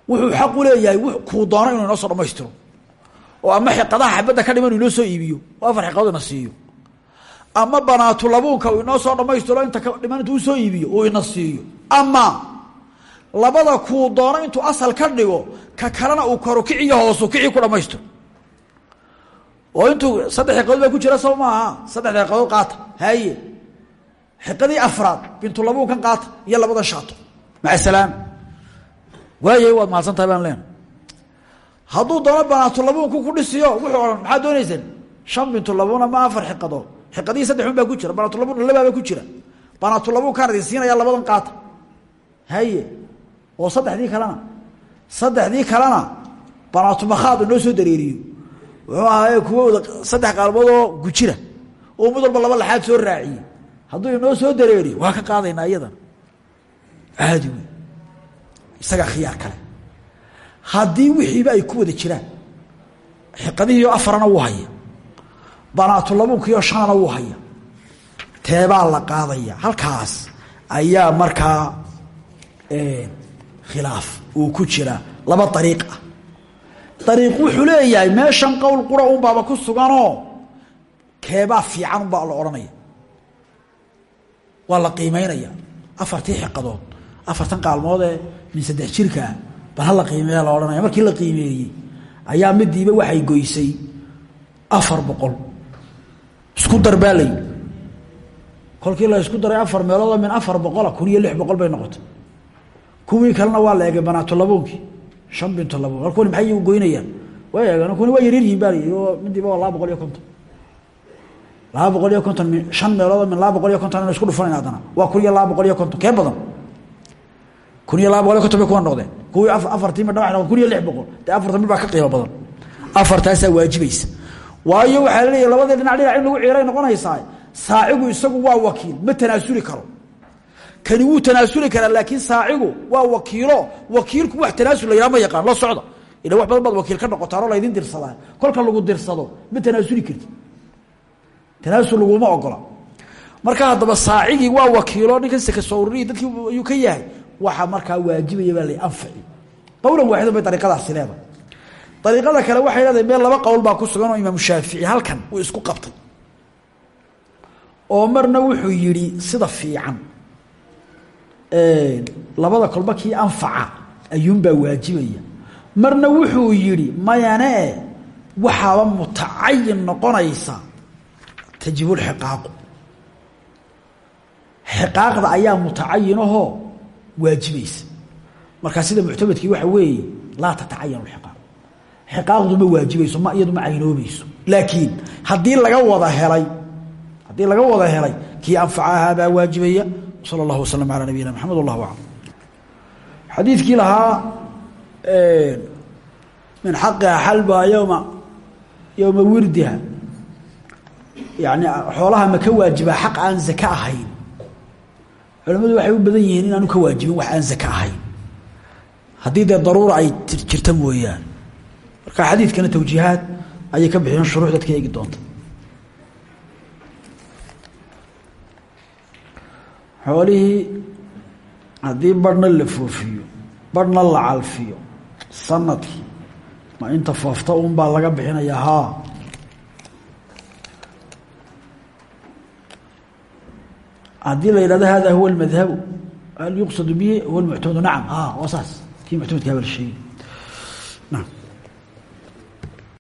wuxuu xaq u leeyahay kuu doono inuu inoo soo oo ama xiqadaha xabadda ka dhiman inoo soo iibiyo. Oo afar xiqadood ina siiyo. Ama banaatulabuunka uu inoo soo dhammaystiro inta ka dhiman intuu u soo iibiyo uu ina siiyo. Ama labada kuu doono intuu asal ka dhigo ka kalena uu koro kiciyo hoosu kicii ku dhammaystiro. Oo intuu saddex xiqadood ku jira soo maaha. Saddexda xiqadood qaata. Haye xiqadii afraad bintulabuunkan qaata iyo labada shaato. Maca salaam. Waayay waad mahadsan tahay baan leena hadduu doono banaatulabuunku ku dhisiyo wuxuu odhan maxaad doonayseen shan bintulabuun ama afar xiqadood xiqadihii saddexun baa ku jira banaatulabuun labaabaa ku jira. Banaatulabuun kaan idin siinaya labadan qaata. Haye oo saddexdii kalena. Saddexdii kalena banaatumakhaad inoo soo dareeriyo wuxuu ahaaye kuwooda saddex qaalmoodoo gujira oo mid walba laba laxaad soo raaciyey hadduu inoo soo dareeriyo waa ka qaadaynaa iyadan. Caadi wey isagaa khiyaar kale. Haddii wixiiba ay ku wada jiraan xiqadihiio afarana wuu haya. Banaatulabuunkiio shanana wuu haya. Teebaa la qaadaya. Halkaas ayaa markaa khilaaf uu ku jira. Laba dariiq ah. Dariiq wuxuu leeyahay meeshan qowl qura unbaaba ku suganoo keebaa fiican unbaa la odhanaya waa la qiimeynaya. Afartii xiqadood afartan qaalmoodee min saddex jirkaa bal hala qiimeeya la odhanaya markii la qiimeeyey ayaa midiiba waxay goysay afar boqol. Isku dar baa la yidhi. Kolkii la isku daray afar meeloodoo min afar boqola kun iyo lix boqol bay noqotay. Kuwii kalena waa la eegay banaatulabuunkii shan bintulabuun al kuwani maxay goynayaan? Way eegeen. Kuwani waa yaryar yihiin baa la oo midiiba waa laba boqol iyo konton laba boqol iyo konton min shan meeloodoo min laba boqol iyo konton ina isku dhufanayn haddana. Waa kun iyo laba boqol iyo konton kee badan? Kun iyo laba boqol iyo konton bay kuwa noqdeen kuwii afartii midha waxay kun iyo lix boqol. Dee afartan mid baa ka qiimo badan. Afartaasaa waajibaysa. Waayo waxaa la leeyahy labadii dhinac dhinac in lagu ciiray noqonaysaa saacigu isagu waa wakiil ma tanaasuli karo. Kani wuu tanaasuli karaa laakiin saacigu waa wakiilo. Wakiilku wax tanaasul la ma yaqaan la socda ila wax badan baad wakiil ka noqotaanoo laydin dirsadaa kolka lagu dirsado ma tanaasuli karti tanaasul laguma ogola. Marka haddaba saacigii waa wakiilo ninkan saka soo ururiyi dadkii ayuu ka yahay waxaa markaa waajibaya baa la anfaci. Qowlan waaxidan bay ariiqadaasi leedahay. Ariiqada kale waxay leedahay meel laba qowl baa ku sugan oo imaamu shaafici halkan uu isku qabtay. Oo marna wuxuu yidhi sida fiican. Labada kolba kii anfaca ayuunbaa waajibaya. Marna wuxuu yidhi mayane waxaaba mutacayin noqonaysa tajibulxiqaaqu xiqaaqda ayaa mutacayinahoo waajibaysa. Markaa sida muctamadkii waxa weeye laa tatacayan xiqaaq xiqaaqdu ma waajibayso ma iyadu ma caynoobayso. Laakiin haddii laga wada helay haddii laga wada helay kii anfacahaa baa waajibaya. Sala allahu wasalam calaa nabiyina maxamed wallahu aclam. Xadiidkii lahaa min xaqiha xalbaha yowma yowma yani xoolaha ma ka waajibaa xaq aan zake ahayn. Culamadu waxay u badan yihiin inaanu ka waajibin wax aan zake ahayn. Haddii dee daruura ay jirta mooyaan marka xadiidkana tawjiihaad ayay ka bixiyeen shuruux dadka eegi doonta. Xoolihii haddii barhna la foofiyo barhna la calfiyo sannadkii ma inta foofta un baa laga bixinayaa haa haddii la yidhahdo hada huwa اmadhabu hal yuqsad bihi huwa muctamadu nacam. Waa saas. Kii muctamadkaa baa la sheegi